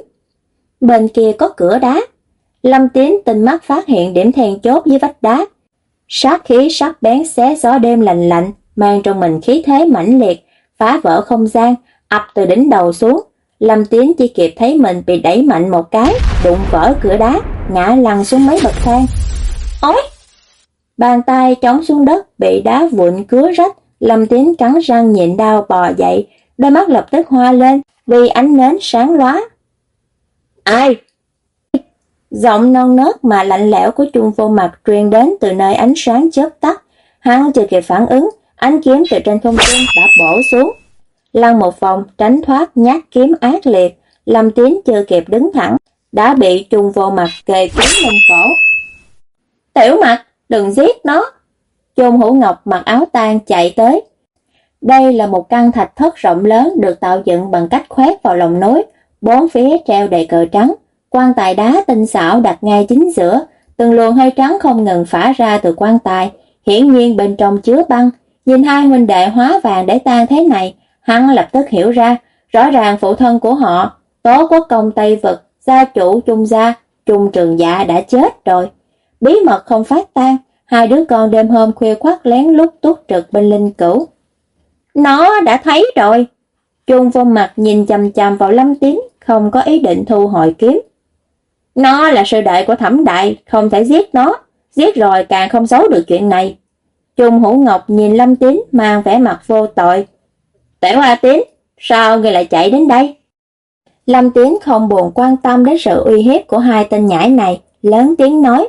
Bên kia có cửa đá. Lâm Tiến tinh mắt phát hiện điểm then chốt dưới vách đá, Sát khí sắc bén xé gió đêm lạnh lạnh, mang trong mình khí thế mãnh liệt, phá vỡ không gian, ập từ đỉnh đầu xuống. Lâm Tiến chỉ kịp thấy mình bị đẩy mạnh một cái, đụng vỡ cửa đá, ngã lăn xuống mấy bậc thang. Ôi! Bàn tay trống xuống đất, bị đá vụn cứa rách, Lâm Tiến cắn răng nhịn đau bò dậy, đôi mắt lập tức hoa lên, vì ánh nến sáng lóa. Ai? Giọng non nớt mà lạnh lẽo của Chung Vô Mặt truyền đến từ nơi ánh sáng chớp tắt. Hắn chưa kịp phản ứng, ánh kiếm từ trên không trung đã bổ xuống. Lăn một vòng, tránh thoát nhát kiếm ác liệt, Lâm Tiến chưa kịp đứng thẳng, đã bị trùng Vô Mặt kề kiếm lên cổ. Tiểu Mặt, đừng giết nó. Trung Hữu Ngọc mặc áo tan chạy tới. Đây là một căn thạch thất rộng lớn được tạo dựng bằng cách khoét vào lòng núi, bốn phía treo đầy cờ trắng quan tài đá tinh xảo đặt ngay chính giữa, từng luồng hơi trắng không ngừng phả ra từ quan tài, hiển nhiên bên trong chứa băng. Nhìn hai huynh đệ hóa vàng để tan thế này, hắn lập tức hiểu ra, rõ ràng phụ thân của họ, Tố Quốc công Tây Vực, gia chủ Trung gia, Trung Trường Dạ đã chết rồi. Bí mật không phát tan, hai đứa con đêm hôm khuya khoắt lén lút túc trực bên linh cửu. Nó đã thấy rồi. Trung vô mặt nhìn chầm chầm vào lâm tín, không có ý định thu hồi kiếm. Nó là sư đệ của thẩm đại, không thể giết nó, giết rồi càng không xấu được chuyện này. Trung Hữu Ngọc nhìn Lâm Tín mang vẻ mặt vô tội. Tiểu hoa Tín, sao người lại chạy đến đây? Lâm tiến không buồn quan tâm đến sự uy hiếp của hai tên nhãi này, lớn tiếng nói.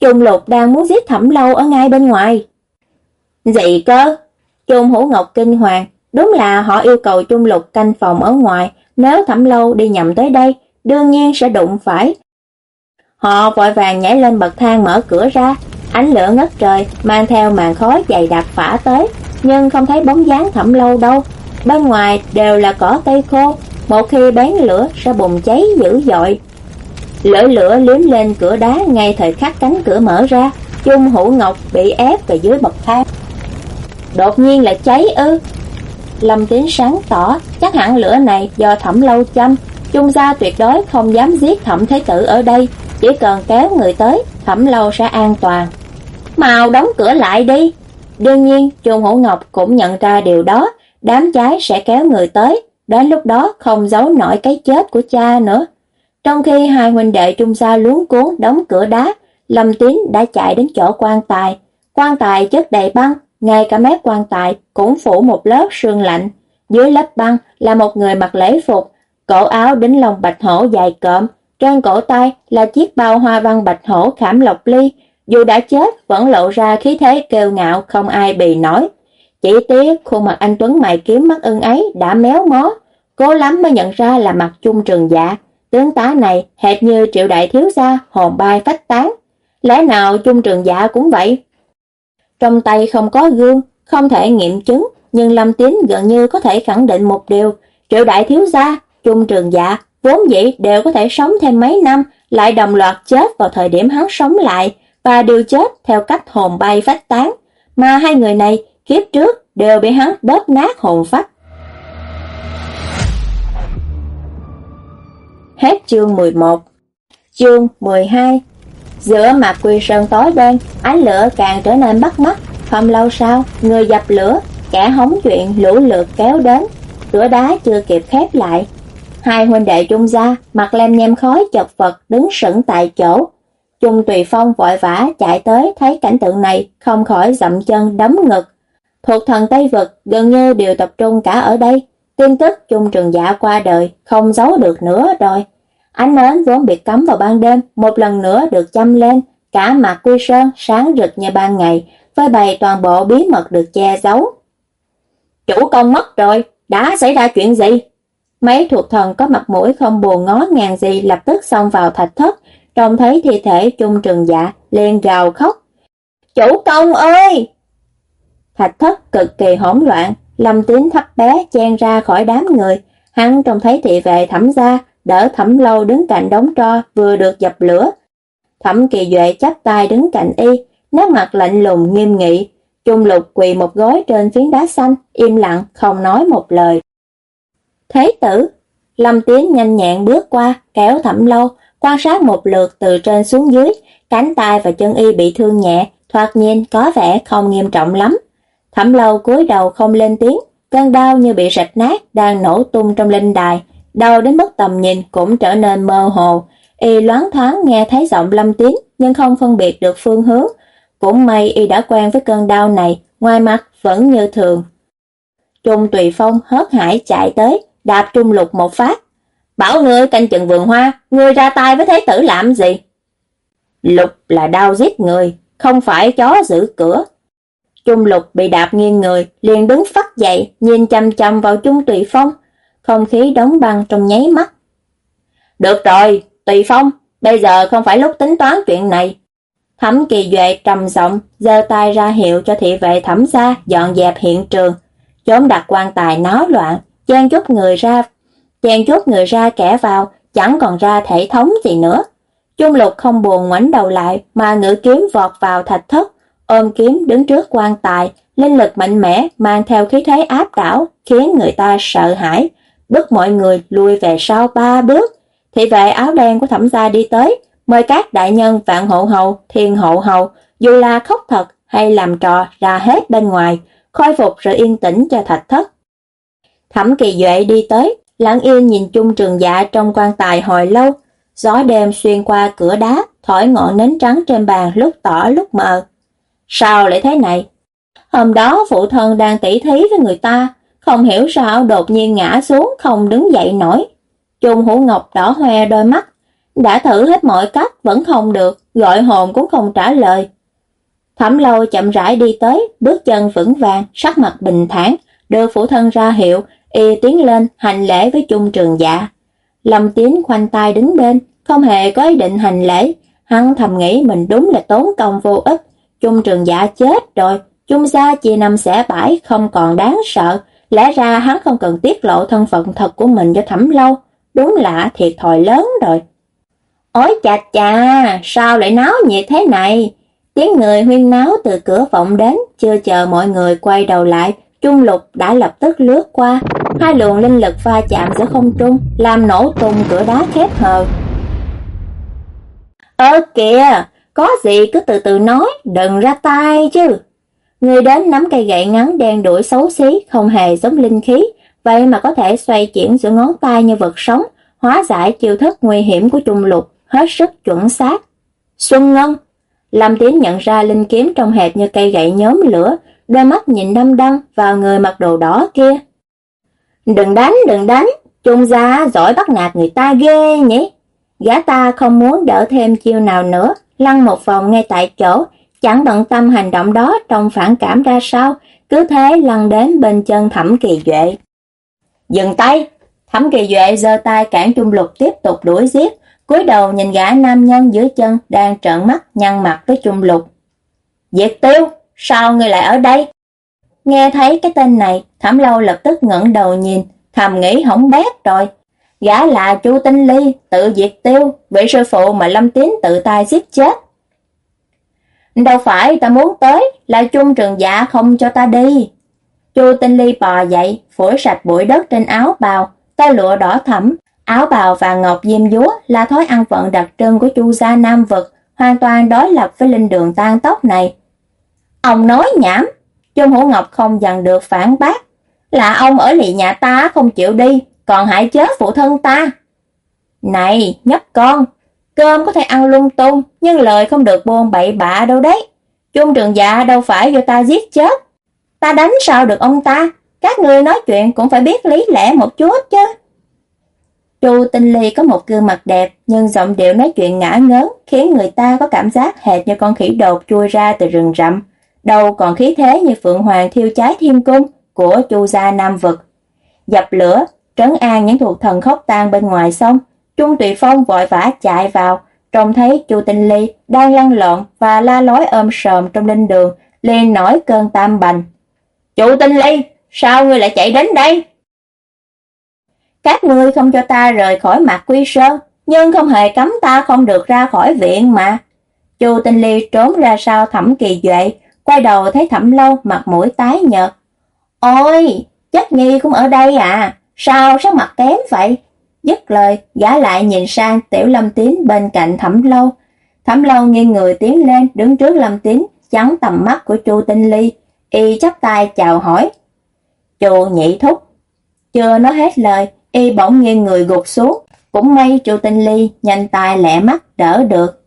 Trung Lục đang muốn giết thẩm lâu ở ngay bên ngoài. Dị cơ? Trung Hữu Ngọc kinh hoàng, đúng là họ yêu cầu Trung Lục canh phòng ở ngoài, nếu Thẩm Lâu đi nhầm tới đây, đương nhiên sẽ đụng phải. Họ vội vàng nhảy lên bậc thang mở cửa ra, ánh lửa ngất trời mang theo màn khói dày đặc phả tới, nhưng không thấy bóng dáng Thẩm Lâu đâu. Bên ngoài đều là cỏ cây khô, một khi bén lửa sẽ bùng cháy dữ dội. Lửa lửa liếm lên cửa đá ngay thời khắc cánh cửa mở ra, Chung Hữu Ngọc bị ép về dưới bậc thang. Đột nhiên là cháy ư? Lâm Tín sáng tỏ, chắc hẳn lửa này do Thẩm Lâu châm, Chung gia tuyệt đối không dám giết Thẩm Thế Tử ở đây, chỉ cần kéo người tới, Thẩm Lâu sẽ an toàn. Mau đóng cửa lại đi. Đương nhiên, Chung Hữu Ngọc cũng nhận ra điều đó, đám cháy sẽ kéo người tới, đến lúc đó không giấu nổi cái chết của cha nữa. Trong khi hai huynh đệ trung gia luống cuốn đóng cửa đá, Lâm Tín đã chạy đến chỗ quan tài. Quan tài chất đầy băng, ngay cả mép quan tài cũng phủ một lớp sương lạnh. Dưới lớp băng là một người mặc lễ phục, cổ áo đính lông bạch hổ dài cộm, trên cổ tay là chiếc bao hoa văn bạch hổ khảm lộc ly, dù đã chết vẫn lộ ra khí thế kêu ngạo không ai bì nổi. Chỉ tiếc khuôn mặt anh Tuấn mày kiếm mắt ưng ấy đã méo mó, cố lắm mới nhận ra là mặt chung trường dạ. Tướng tá này hệt như triệu đại thiếu gia hồn bay phách tán. Lẽ nào chung trường dạ cũng vậy? Trong tay không có gương, không thể nghiệm chứng, nhưng Lâm Tín gần như có thể khẳng định một điều, triệu đại thiếu gia, chung trường dạ, vốn dĩ đều có thể sống thêm mấy năm, lại đồng loạt chết vào thời điểm hắn sống lại, và đều chết theo cách hồn bay phách tán, mà hai người này kiếp trước đều bị hắn bóp nát hồn phách. Hết chương 11 Chương 12 Giữa mặt quy sơn tối đen, ánh lửa càng trở nên bắt mắt. Không lâu sau, người dập lửa, kẻ hóng chuyện lũ lượt kéo đến. Cửa đá chưa kịp khép lại. Hai huynh đệ trung gia, mặt lem nhem khói chật vật đứng sững tại chỗ. Trung Tùy Phong vội vã chạy tới thấy cảnh tượng này, không khỏi dậm chân đấm ngực. Thuộc thần Tây Vực gần như đều tập trung cả ở đây. Tin tức Trung Trường Dạ qua đời không giấu được nữa rồi. Ánh nến vốn bị cấm vào ban đêm, một lần nữa được châm lên, cả mặt quy sơn sáng rực như ban ngày, với bày toàn bộ bí mật được che giấu. Chủ công mất rồi, đã xảy ra chuyện gì? Mấy thuộc thần có mặt mũi không buồn ngó ngàng gì lập tức xông vào thạch thất, trông thấy thi thể chung trường dạ, liền gào khóc. Chủ công ơi! Thạch thất cực kỳ hỗn loạn, lâm tín thấp bé chen ra khỏi đám người, hắn trông thấy thị vệ thẩm gia đỡ thẩm lâu đứng cạnh đống tro vừa được dập lửa. Thẩm kỳ duệ chắp tay đứng cạnh y, nét mặt lạnh lùng nghiêm nghị, trung lục quỳ một gối trên phiến đá xanh, im lặng không nói một lời. Thế tử, Lâm Tiến nhanh nhẹn bước qua, kéo thẩm lâu, quan sát một lượt từ trên xuống dưới, cánh tay và chân y bị thương nhẹ, thoạt nhìn có vẻ không nghiêm trọng lắm. Thẩm lâu cúi đầu không lên tiếng, cơn đau như bị rạch nát đang nổ tung trong linh đài, đau đến mức tầm nhìn cũng trở nên mơ hồ, y loáng thoáng nghe thấy giọng Lâm Tín nhưng không phân biệt được phương hướng. Cũng may y đã quen với cơn đau này, ngoài mặt vẫn như thường. Trung Tùy Phong hớt hải chạy tới, đạp Trung Lục một phát. Bảo ngươi canh chừng vườn hoa, ngươi ra tay với thế tử làm gì? Lục là đau giết người, không phải chó giữ cửa. Trung Lục bị đạp nghiêng người, liền đứng phát dậy, nhìn chăm chăm vào Trung Tùy Phong, không khí đóng băng trong nháy mắt. Được rồi, Tùy Phong, bây giờ không phải lúc tính toán chuyện này. Thẩm kỳ duệ trầm giọng, giơ tay ra hiệu cho thị vệ thẩm gia dọn dẹp hiện trường. Chốn đặt quan tài náo loạn, chen chút người ra, chen chút người ra kẻ vào, chẳng còn ra thể thống gì nữa. Trung lục không buồn ngoảnh đầu lại mà ngự kiếm vọt vào thạch thất, ôm kiếm đứng trước quan tài, linh lực mạnh mẽ mang theo khí thế áp đảo khiến người ta sợ hãi, bức mọi người lùi về sau ba bước. Thị vệ áo đen của thẩm gia đi tới, mời các đại nhân vạn hộ hầu, thiên hộ hầu, dù là khóc thật hay làm trò ra hết bên ngoài, khôi phục sự yên tĩnh cho thạch thất. Thẩm kỳ duệ đi tới, lặng yên nhìn chung trường dạ trong quan tài hồi lâu, gió đêm xuyên qua cửa đá, thổi ngọn nến trắng trên bàn lúc tỏ lúc mờ. Sao lại thế này? Hôm đó phụ thân đang tỉ thí với người ta, không hiểu sao đột nhiên ngã xuống không đứng dậy nổi. Trung Hữu Ngọc đỏ hoe đôi mắt, đã thử hết mọi cách vẫn không được, gọi hồn cũng không trả lời. Thẩm lâu chậm rãi đi tới, bước chân vững vàng, sắc mặt bình thản, đưa phụ thân ra hiệu, y tiến lên hành lễ với Trung Trường Dạ. Lâm Tiến khoanh tay đứng bên, không hề có ý định hành lễ, hắn thầm nghĩ mình đúng là tốn công vô ích. Trung Trường giả chết rồi, Trung gia chia năm xẻ bãi không còn đáng sợ, lẽ ra hắn không cần tiết lộ thân phận thật của mình cho Thẩm Lâu, đúng là thiệt thòi lớn rồi. Ôi chà chà, sao lại náo nhiệt thế này? Tiếng người huyên náo từ cửa vọng đến, chưa chờ mọi người quay đầu lại, Trung Lục đã lập tức lướt qua, hai luồng linh lực va chạm giữa không trung, làm nổ tung cửa đá khép hờ. Ơ kìa, có gì cứ từ từ nói, đừng ra tay chứ. Người đến nắm cây gậy ngắn đen đuổi xấu xí, không hề giống linh khí, vậy mà có thể xoay chuyển giữa ngón tay như vật sống, hóa giải chiêu thức nguy hiểm của Trung Lục, hết sức chuẩn xác. Xuân Ngân Lâm Tiến nhận ra linh kiếm trong hệt như cây gậy nhóm lửa, đôi mắt nhìn đăm đăm vào người mặc đồ đỏ kia. Đừng đánh, đừng đánh, trung gia giỏi bắt nạt người ta ghê nhỉ. Gã ta không muốn đỡ thêm chiêu nào nữa, lăn một vòng ngay tại chỗ, chẳng bận tâm hành động đó trong phản cảm ra sao, cứ thế lăn đến bên chân Thẩm Kỳ Duệ. Dừng tay! Thẩm Kỳ Duệ giơ tay cản Trung Lục tiếp tục đuổi giết, cúi đầu nhìn gã nam nhân dưới chân đang trợn mắt nhăn mặt với Trung Lục. Diệt Tiêu, sao ngươi lại ở đây? Nghe thấy cái tên này, Thẩm Lâu lập tức ngẩng đầu nhìn, thầm nghĩ hỏng bét rồi. Gã là Chu Tinh Ly, tự diệt tiêu, vị sư phụ mà Lâm Tiến tự tay giết chết. Đâu phải ta muốn tới, là chung trường dạ không cho ta đi. Chu Tinh Ly bò dậy, phủi sạch bụi đất trên áo bào, tơ lụa đỏ thẫm, áo bào và ngọc diêm dúa là thói ăn vận đặc trưng của Chu gia Nam vực, hoàn toàn đối lập với linh đường tan tóc này. Ông nói nhảm, Chu Hữu Ngọc không dằn được phản bác, là ông ở lì nhà ta không chịu đi, còn hại chết phụ thân ta. Này, nhóc con, cơm có thể ăn lung tung, nhưng lời không được buông bậy bạ đâu đấy. Trung trường dạ đâu phải do ta giết chết. Ta đánh sao được ông ta, các người nói chuyện cũng phải biết lý lẽ một chút chứ. Chu Tinh Ly có một gương mặt đẹp, nhưng giọng điệu nói chuyện ngã ngớn, khiến người ta có cảm giác hệt như con khỉ đột chui ra từ rừng rậm. Đầu còn khí thế như Phượng Hoàng thiêu cháy thiên cung của Chu gia Nam vực. Dập lửa, trấn an những thuộc thần khóc tan bên ngoài sông, Trung Tùy Phong vội vã chạy vào, trông thấy Chu Tinh Ly đang lăn lộn và la lối ôm sờm trong linh đường, liền nổi cơn tam bành. Chu Tinh Ly, sao ngươi lại chạy đến đây? Các ngươi không cho ta rời khỏi mặt quy sơn, nhưng không hề cấm ta không được ra khỏi viện mà. Chu Tinh Ly trốn ra sau thẩm kỳ duệ, quay đầu thấy thẩm lâu mặt mũi tái nhợt. Ôi, chất nghi cũng ở đây à, sao sắc mặt kém vậy? Dứt lời, giả lại nhìn sang tiểu lâm tín bên cạnh thẩm lâu. Thẩm lâu nghiêng người tiến lên, đứng trước lâm tín, chắn tầm mắt của chu Tinh Ly, y chắp tay chào hỏi. Chu nhị thúc. Chưa nói hết lời, y bỗng nghiêng người gục xuống, cũng may chu Tinh Ly nhanh tay lẹ mắt đỡ được.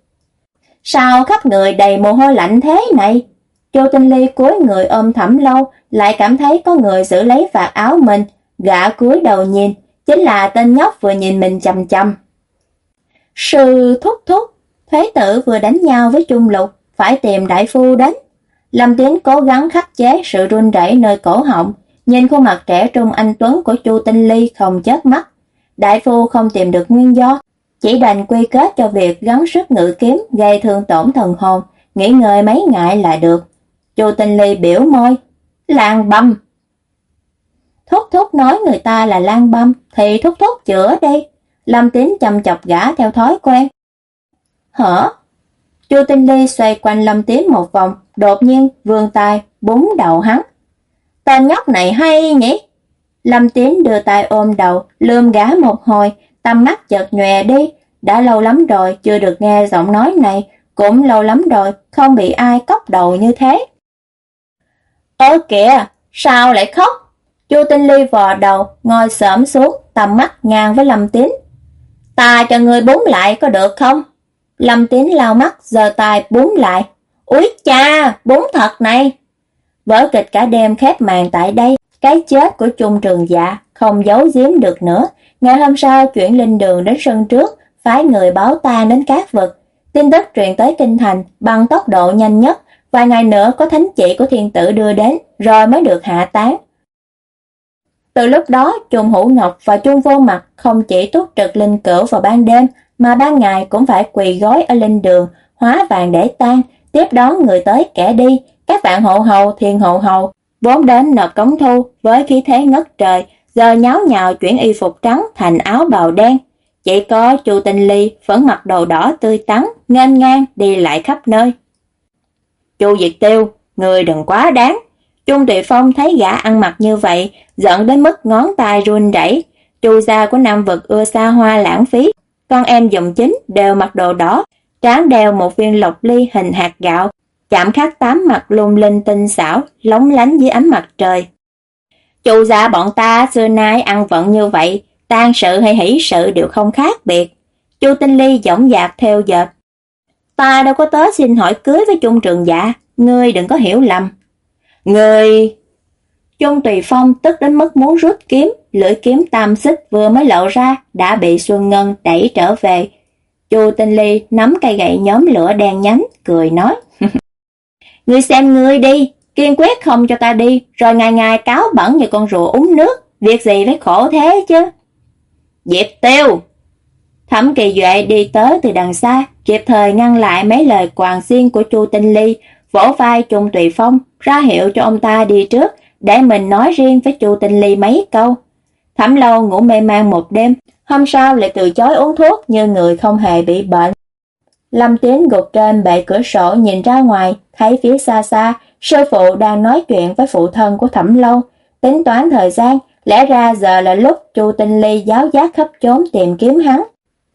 Sao khắp người đầy mồ hôi lạnh thế này? Chu Tinh Ly cúi người ôm thẩm lâu, lại cảm thấy có người giữ lấy vạt áo mình, gã cúi đầu nhìn, chính là tên nhóc vừa nhìn mình chầm chầm. Sư thúc thúc, thế tử vừa đánh nhau với Trung Lục, phải tìm đại phu đến. Lâm Tiến cố gắng khắc chế sự run rẩy nơi cổ họng, nhìn khuôn mặt trẻ trung anh tuấn của Chu Tinh Ly không chớp mắt. Đại phu không tìm được nguyên do, chỉ đành quy kết cho việc gắng sức ngự kiếm gây thương tổn thần hồn, nghỉ ngơi mấy ngày là được. Chu Tinh Ly biểu môi, "Lang băm." Thúc thúc nói người ta là lang băm thì thúc thúc chữa đi. Lâm Tín chăm chọc gã theo thói quen. Hả? Chu Tinh Ly xoay quanh Lâm Tín một vòng, đột nhiên vươn tay búng đầu hắn. Tên nhóc này hay nhỉ? Lâm Tín đưa tay ôm đầu, lườm gã một hồi, tầm mắt chợt nhòe đi. Đã lâu lắm rồi chưa được nghe giọng nói này, cũng lâu lắm rồi không bị ai cốc đầu như thế. Ơ kìa, sao lại khóc? Chu Tinh Ly vò đầu, ngồi xổm xuống, tầm mắt ngang với Lâm Tín. Ta cho người búng lại có được không? Lâm Tín lao mắt, giơ tay búng lại. Úi cha, búng thật này. Vở kịch cả đêm khép màn tại đây, cái chết của Trung Trường Dạ không giấu giếm được nữa. Ngày hôm sau chuyển linh đường đến sân trước, phái người báo ta đến các vực. Tin tức truyền tới kinh thành bằng tốc độ nhanh nhất, vài ngày nữa có thánh chỉ của thiên tử đưa đến, rồi mới được hạ tán. Từ lúc đó, chùm Hữu Ngọc và chuông Vô Mặt không chỉ túc trực linh cửu vào ban đêm, mà ban ngày cũng phải quỳ gối ở linh đường, hóa vàng để tan, tiếp đón người tới kẻ đi, các bạn hộ hầu, thiền hộ hầu, vốn đến nộp cống thu với khí thế ngất trời, giờ nháo nhào chuyển y phục trắng thành áo bào đen. Chỉ có Chu Tinh Ly vẫn mặc đồ đỏ tươi tắn, nghênh ngang đi lại khắp nơi. Chu Diệt Tiêu, người đừng quá đáng. Trung Tuệ Phong thấy gã ăn mặc như vậy, giận đến mức ngón tay run rẩy. Chu gia của Nam vực ưa xa hoa lãng phí, con em dòng chính đều mặc đồ đỏ, trán đeo một viên lộc ly hình hạt gạo, chạm khắc tám mặt lung linh tinh xảo, lóng lánh dưới ánh mặt trời. Chu gia bọn ta xưa nay ăn vận như vậy, tan sự hay hỷ sự đều không khác biệt. Chu Tinh Ly dõng dạc theo dệt. Ta đâu có tới xin hỏi cưới với Trung Trường Dạ, ngươi đừng có hiểu lầm người Trung Tùy Phong tức đến mức muốn rút kiếm, lưỡi kiếm tam xích vừa mới lộ ra đã bị Xuân Ngân đẩy trở về. Chu Tinh Ly nắm cây gậy nhóm lửa đen nhánh, cười nói. ngươi xem ngươi đi, kiên quyết không cho ta đi, rồi ngày ngày cáo bẩn như con rùa uống nước, việc gì phải khổ thế chứ. Diệp Tiêu! Thẩm Kỳ Duệ đi tới từ đằng xa, kịp thời ngăn lại mấy lời quàng xiên của Chu Tinh Ly, vỗ vai Trung Tùy Phong, ra hiệu cho ông ta đi trước, để mình nói riêng với Chu Tinh Ly mấy câu. Thẩm Lâu ngủ mê man một đêm, hôm sau lại từ chối uống thuốc như người không hề bị bệnh. Lâm Tiến gục trên bệ cửa sổ nhìn ra ngoài, thấy phía xa xa, sư phụ đang nói chuyện với phụ thân của Thẩm Lâu, tính toán thời gian, lẽ ra giờ là lúc Chu Tinh Ly giáo giác khắp chốn tìm kiếm hắn.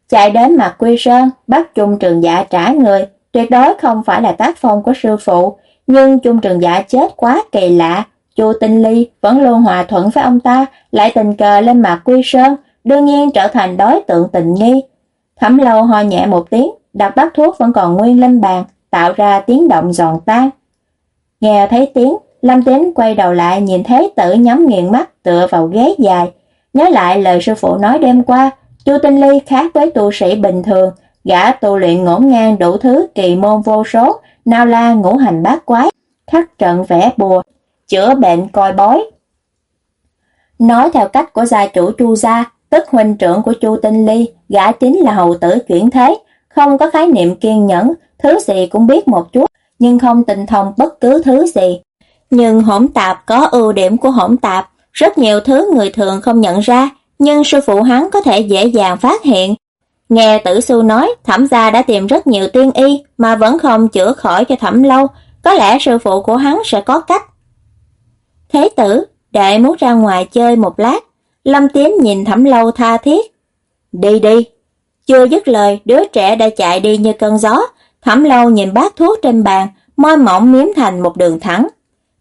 Chạy đến mặt Quy Sơn, bắt Trung Trường Dạ trả người, tuyệt đối không phải là tác phong của sư phụ, nhưng chung Trường giả chết quá kỳ lạ, Chu Tinh Ly vẫn luôn hòa thuận với ông ta, lại tình cờ lên mặt Quy Sơn, đương nhiên trở thành đối tượng tình nghi. Thẩm lâu ho nhẹ một tiếng, đặt bát thuốc vẫn còn nguyên lên bàn, tạo ra tiếng động giòn tan. Nghe thấy tiếng, Lâm Tín quay đầu lại nhìn thấy tử nhắm nghiền mắt tựa vào ghế dài. Nhớ lại lời sư phụ nói đêm qua, Chu Tinh Ly khác với tu sĩ bình thường, gã tu luyện ngổn ngang đủ thứ kỳ môn vô số, nào la ngũ hành bát quái, khắc trận vẽ bùa, chữa bệnh coi bói. Nói theo cách của gia chủ Chu gia, tức huynh trưởng của Chu Tinh Ly, gã chính là hầu tử chuyển thế, không có khái niệm kiên nhẫn, thứ gì cũng biết một chút, nhưng không tình thông bất cứ thứ gì. Nhưng hỗn tạp có ưu điểm của hỗn tạp, rất nhiều thứ người thường không nhận ra, nhưng sư phụ hắn có thể dễ dàng phát hiện. Nghe tử xu nói, thẩm gia đã tìm rất nhiều tiên y mà vẫn không chữa khỏi cho thẩm lâu, có lẽ sư phụ của hắn sẽ có cách. Thế tử, đệ muốn ra ngoài chơi một lát, Lâm Tiến nhìn thẩm lâu tha thiết. Đi đi. Chưa dứt lời, đứa trẻ đã chạy đi như cơn gió, thẩm lâu nhìn bát thuốc trên bàn, môi mỏng miếm thành một đường thẳng.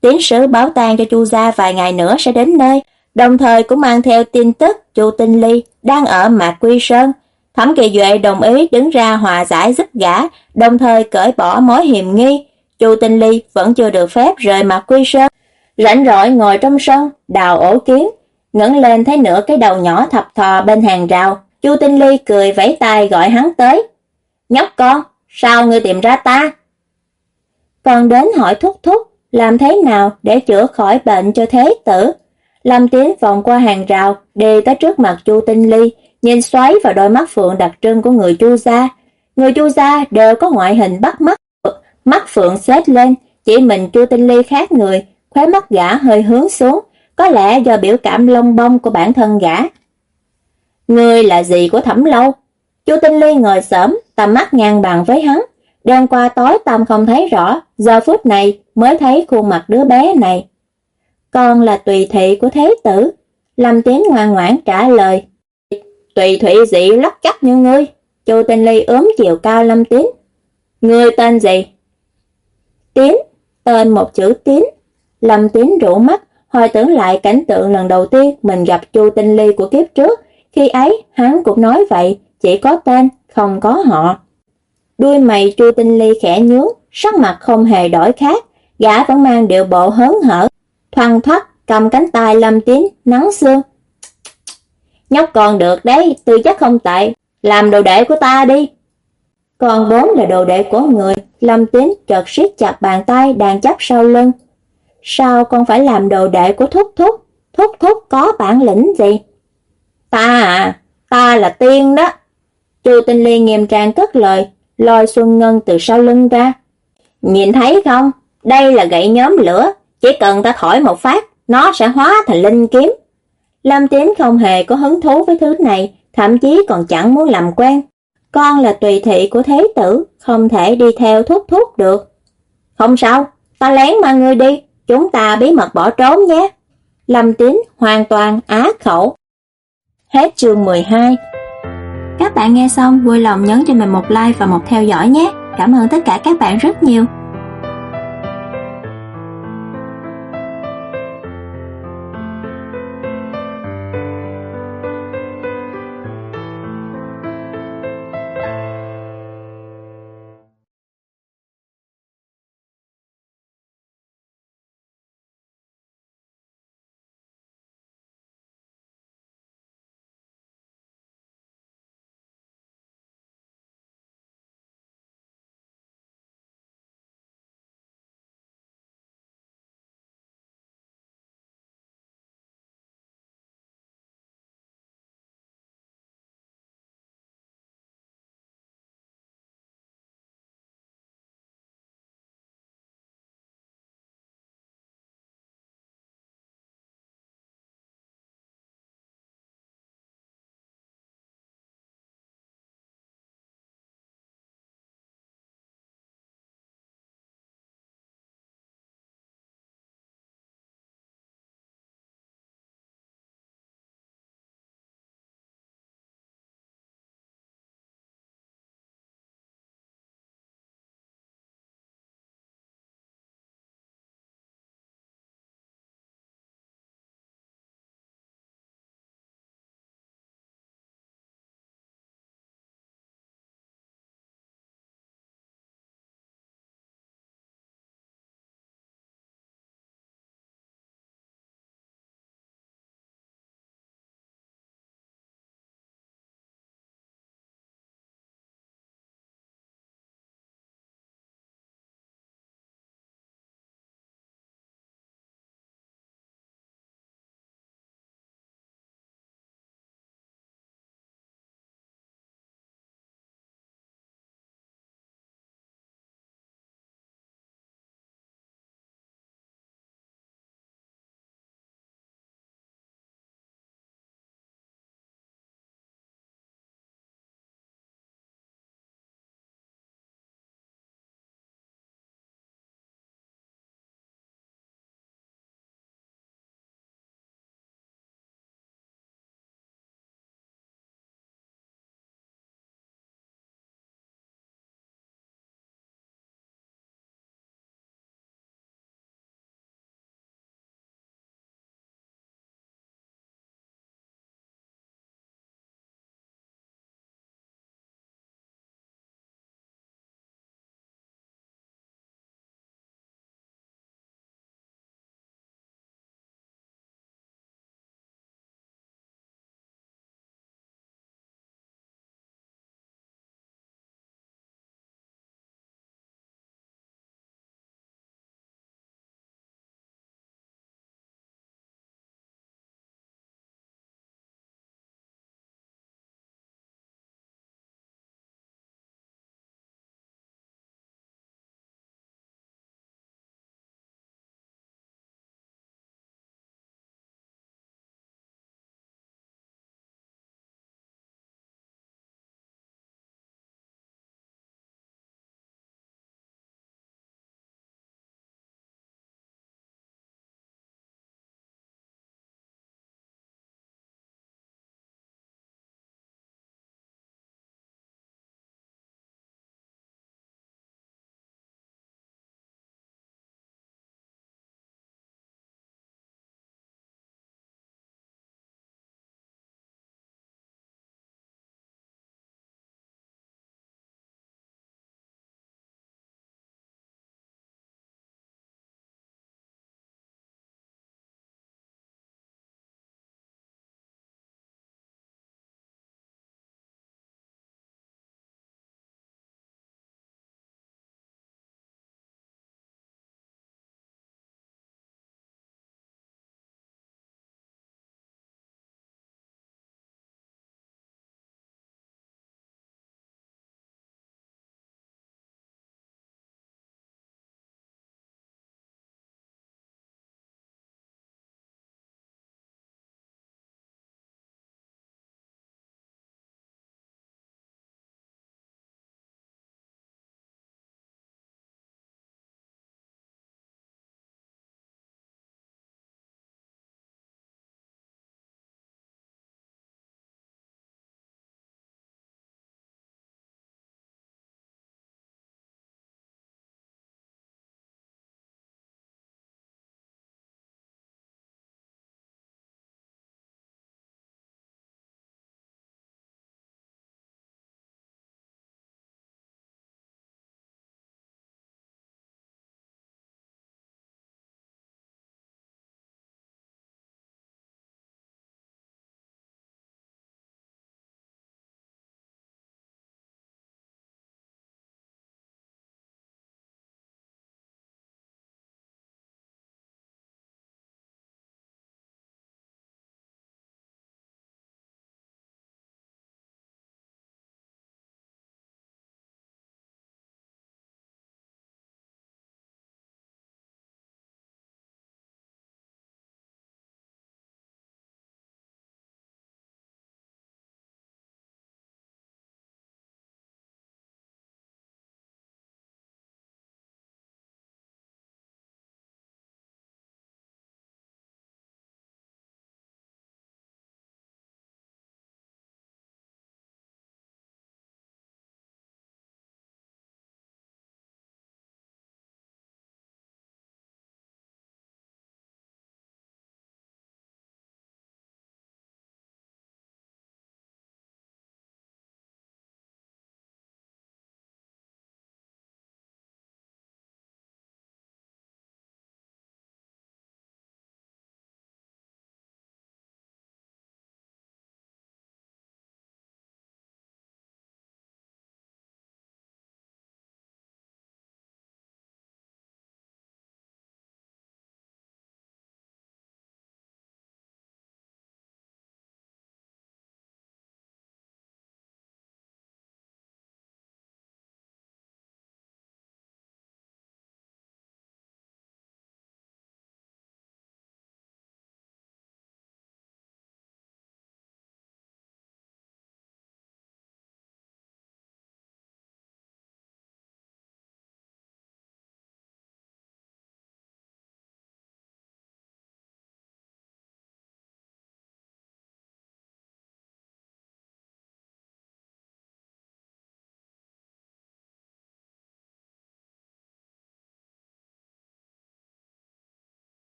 Tiến sứ báo tang cho Chu gia vài ngày nữa sẽ đến nơi, đồng thời cũng mang theo tin tức Chu Tinh Ly đang ở Mạc Quy Sơn. Thẩm Kỳ Duệ đồng ý đứng ra hòa giải giúp gã, đồng thời cởi bỏ mối hiềm nghi. Chu Tinh Ly vẫn chưa được phép rời mặt Quy Sơn. Rảnh rỗi ngồi trong sân, đào ổ kiến, ngẩng lên thấy nửa cái đầu nhỏ thập thò bên hàng rào. Chu Tinh Ly cười vẫy tay gọi hắn tới. Nhóc con, sao ngươi tìm ra ta? Còn đến hỏi thúc thúc, làm thế nào để chữa khỏi bệnh cho thế tử? Lâm Tiến vòng qua hàng rào, đi tới trước mặt Chu Tinh Ly, nhìn xoáy vào đôi mắt phượng đặc trưng của người Chu gia. Người Chu gia đều có ngoại hình bắt mắt, mắt phượng xếp lên, chỉ mình Chu Tinh Ly khác người, khóe mắt gã hơi hướng xuống, có lẽ do biểu cảm lông bông của bản thân gã. Người là gì của Thẩm Lâu? Chu Tinh Ly ngồi xổm, tầm mắt ngang bằng với hắn, đang qua tối tầm không thấy rõ, giờ phút này mới thấy khuôn mặt đứa bé này. Con là tùy thị của thế tử. Lâm Tiến ngoan ngoãn trả lời. Tùy thủy dị lắc chắc như ngươi. Chu Tinh Ly ốm chiều cao Lâm Tiến. Ngươi tên gì? Tiến, tên một chữ Tiến. Lâm Tiến rủ mắt, hồi tưởng lại cảnh tượng lần đầu tiên mình gặp Chu Tinh Ly của kiếp trước. Khi ấy, hắn cũng nói vậy, chỉ có tên, không có họ. Đuôi mày Chu Tinh Ly khẽ nhướng, sắc mặt không hề đổi khác, gã vẫn mang điệu bộ hớn hở, thoăn thoắt cầm cánh tay Lâm Tín nắng xương. Nhóc còn được đấy, tư chất không tệ, làm đồ đệ của ta đi. Còn bốn là đồ đệ của người, Lâm Tín chợt siết chặt bàn tay đang chấp sau lưng. Sao con phải làm đồ đệ của Thúc Thúc? Thúc thúc có bản lĩnh gì? Ta à, ta là tiên đó. Chu Tinh Liên nghiêm trang cất lời, lôi Xuân Ngân từ sau lưng ra. Nhìn thấy không, đây là gậy nhóm lửa, chỉ cần ta thổi một phát, nó sẽ hóa thành linh kiếm. Lâm Tín không hề có hứng thú với thứ này, thậm chí còn chẳng muốn làm quen. Con là tùy thị của thế tử, không thể đi theo thúc thúc được. Không sao, ta lén mang ngươi đi, chúng ta bí mật bỏ trốn nhé. Lâm Tín hoàn toàn á khẩu. Hết chương 12 Các bạn nghe xong vui lòng nhấn cho mình một like và một theo dõi nhé. Cảm ơn tất cả các bạn rất nhiều.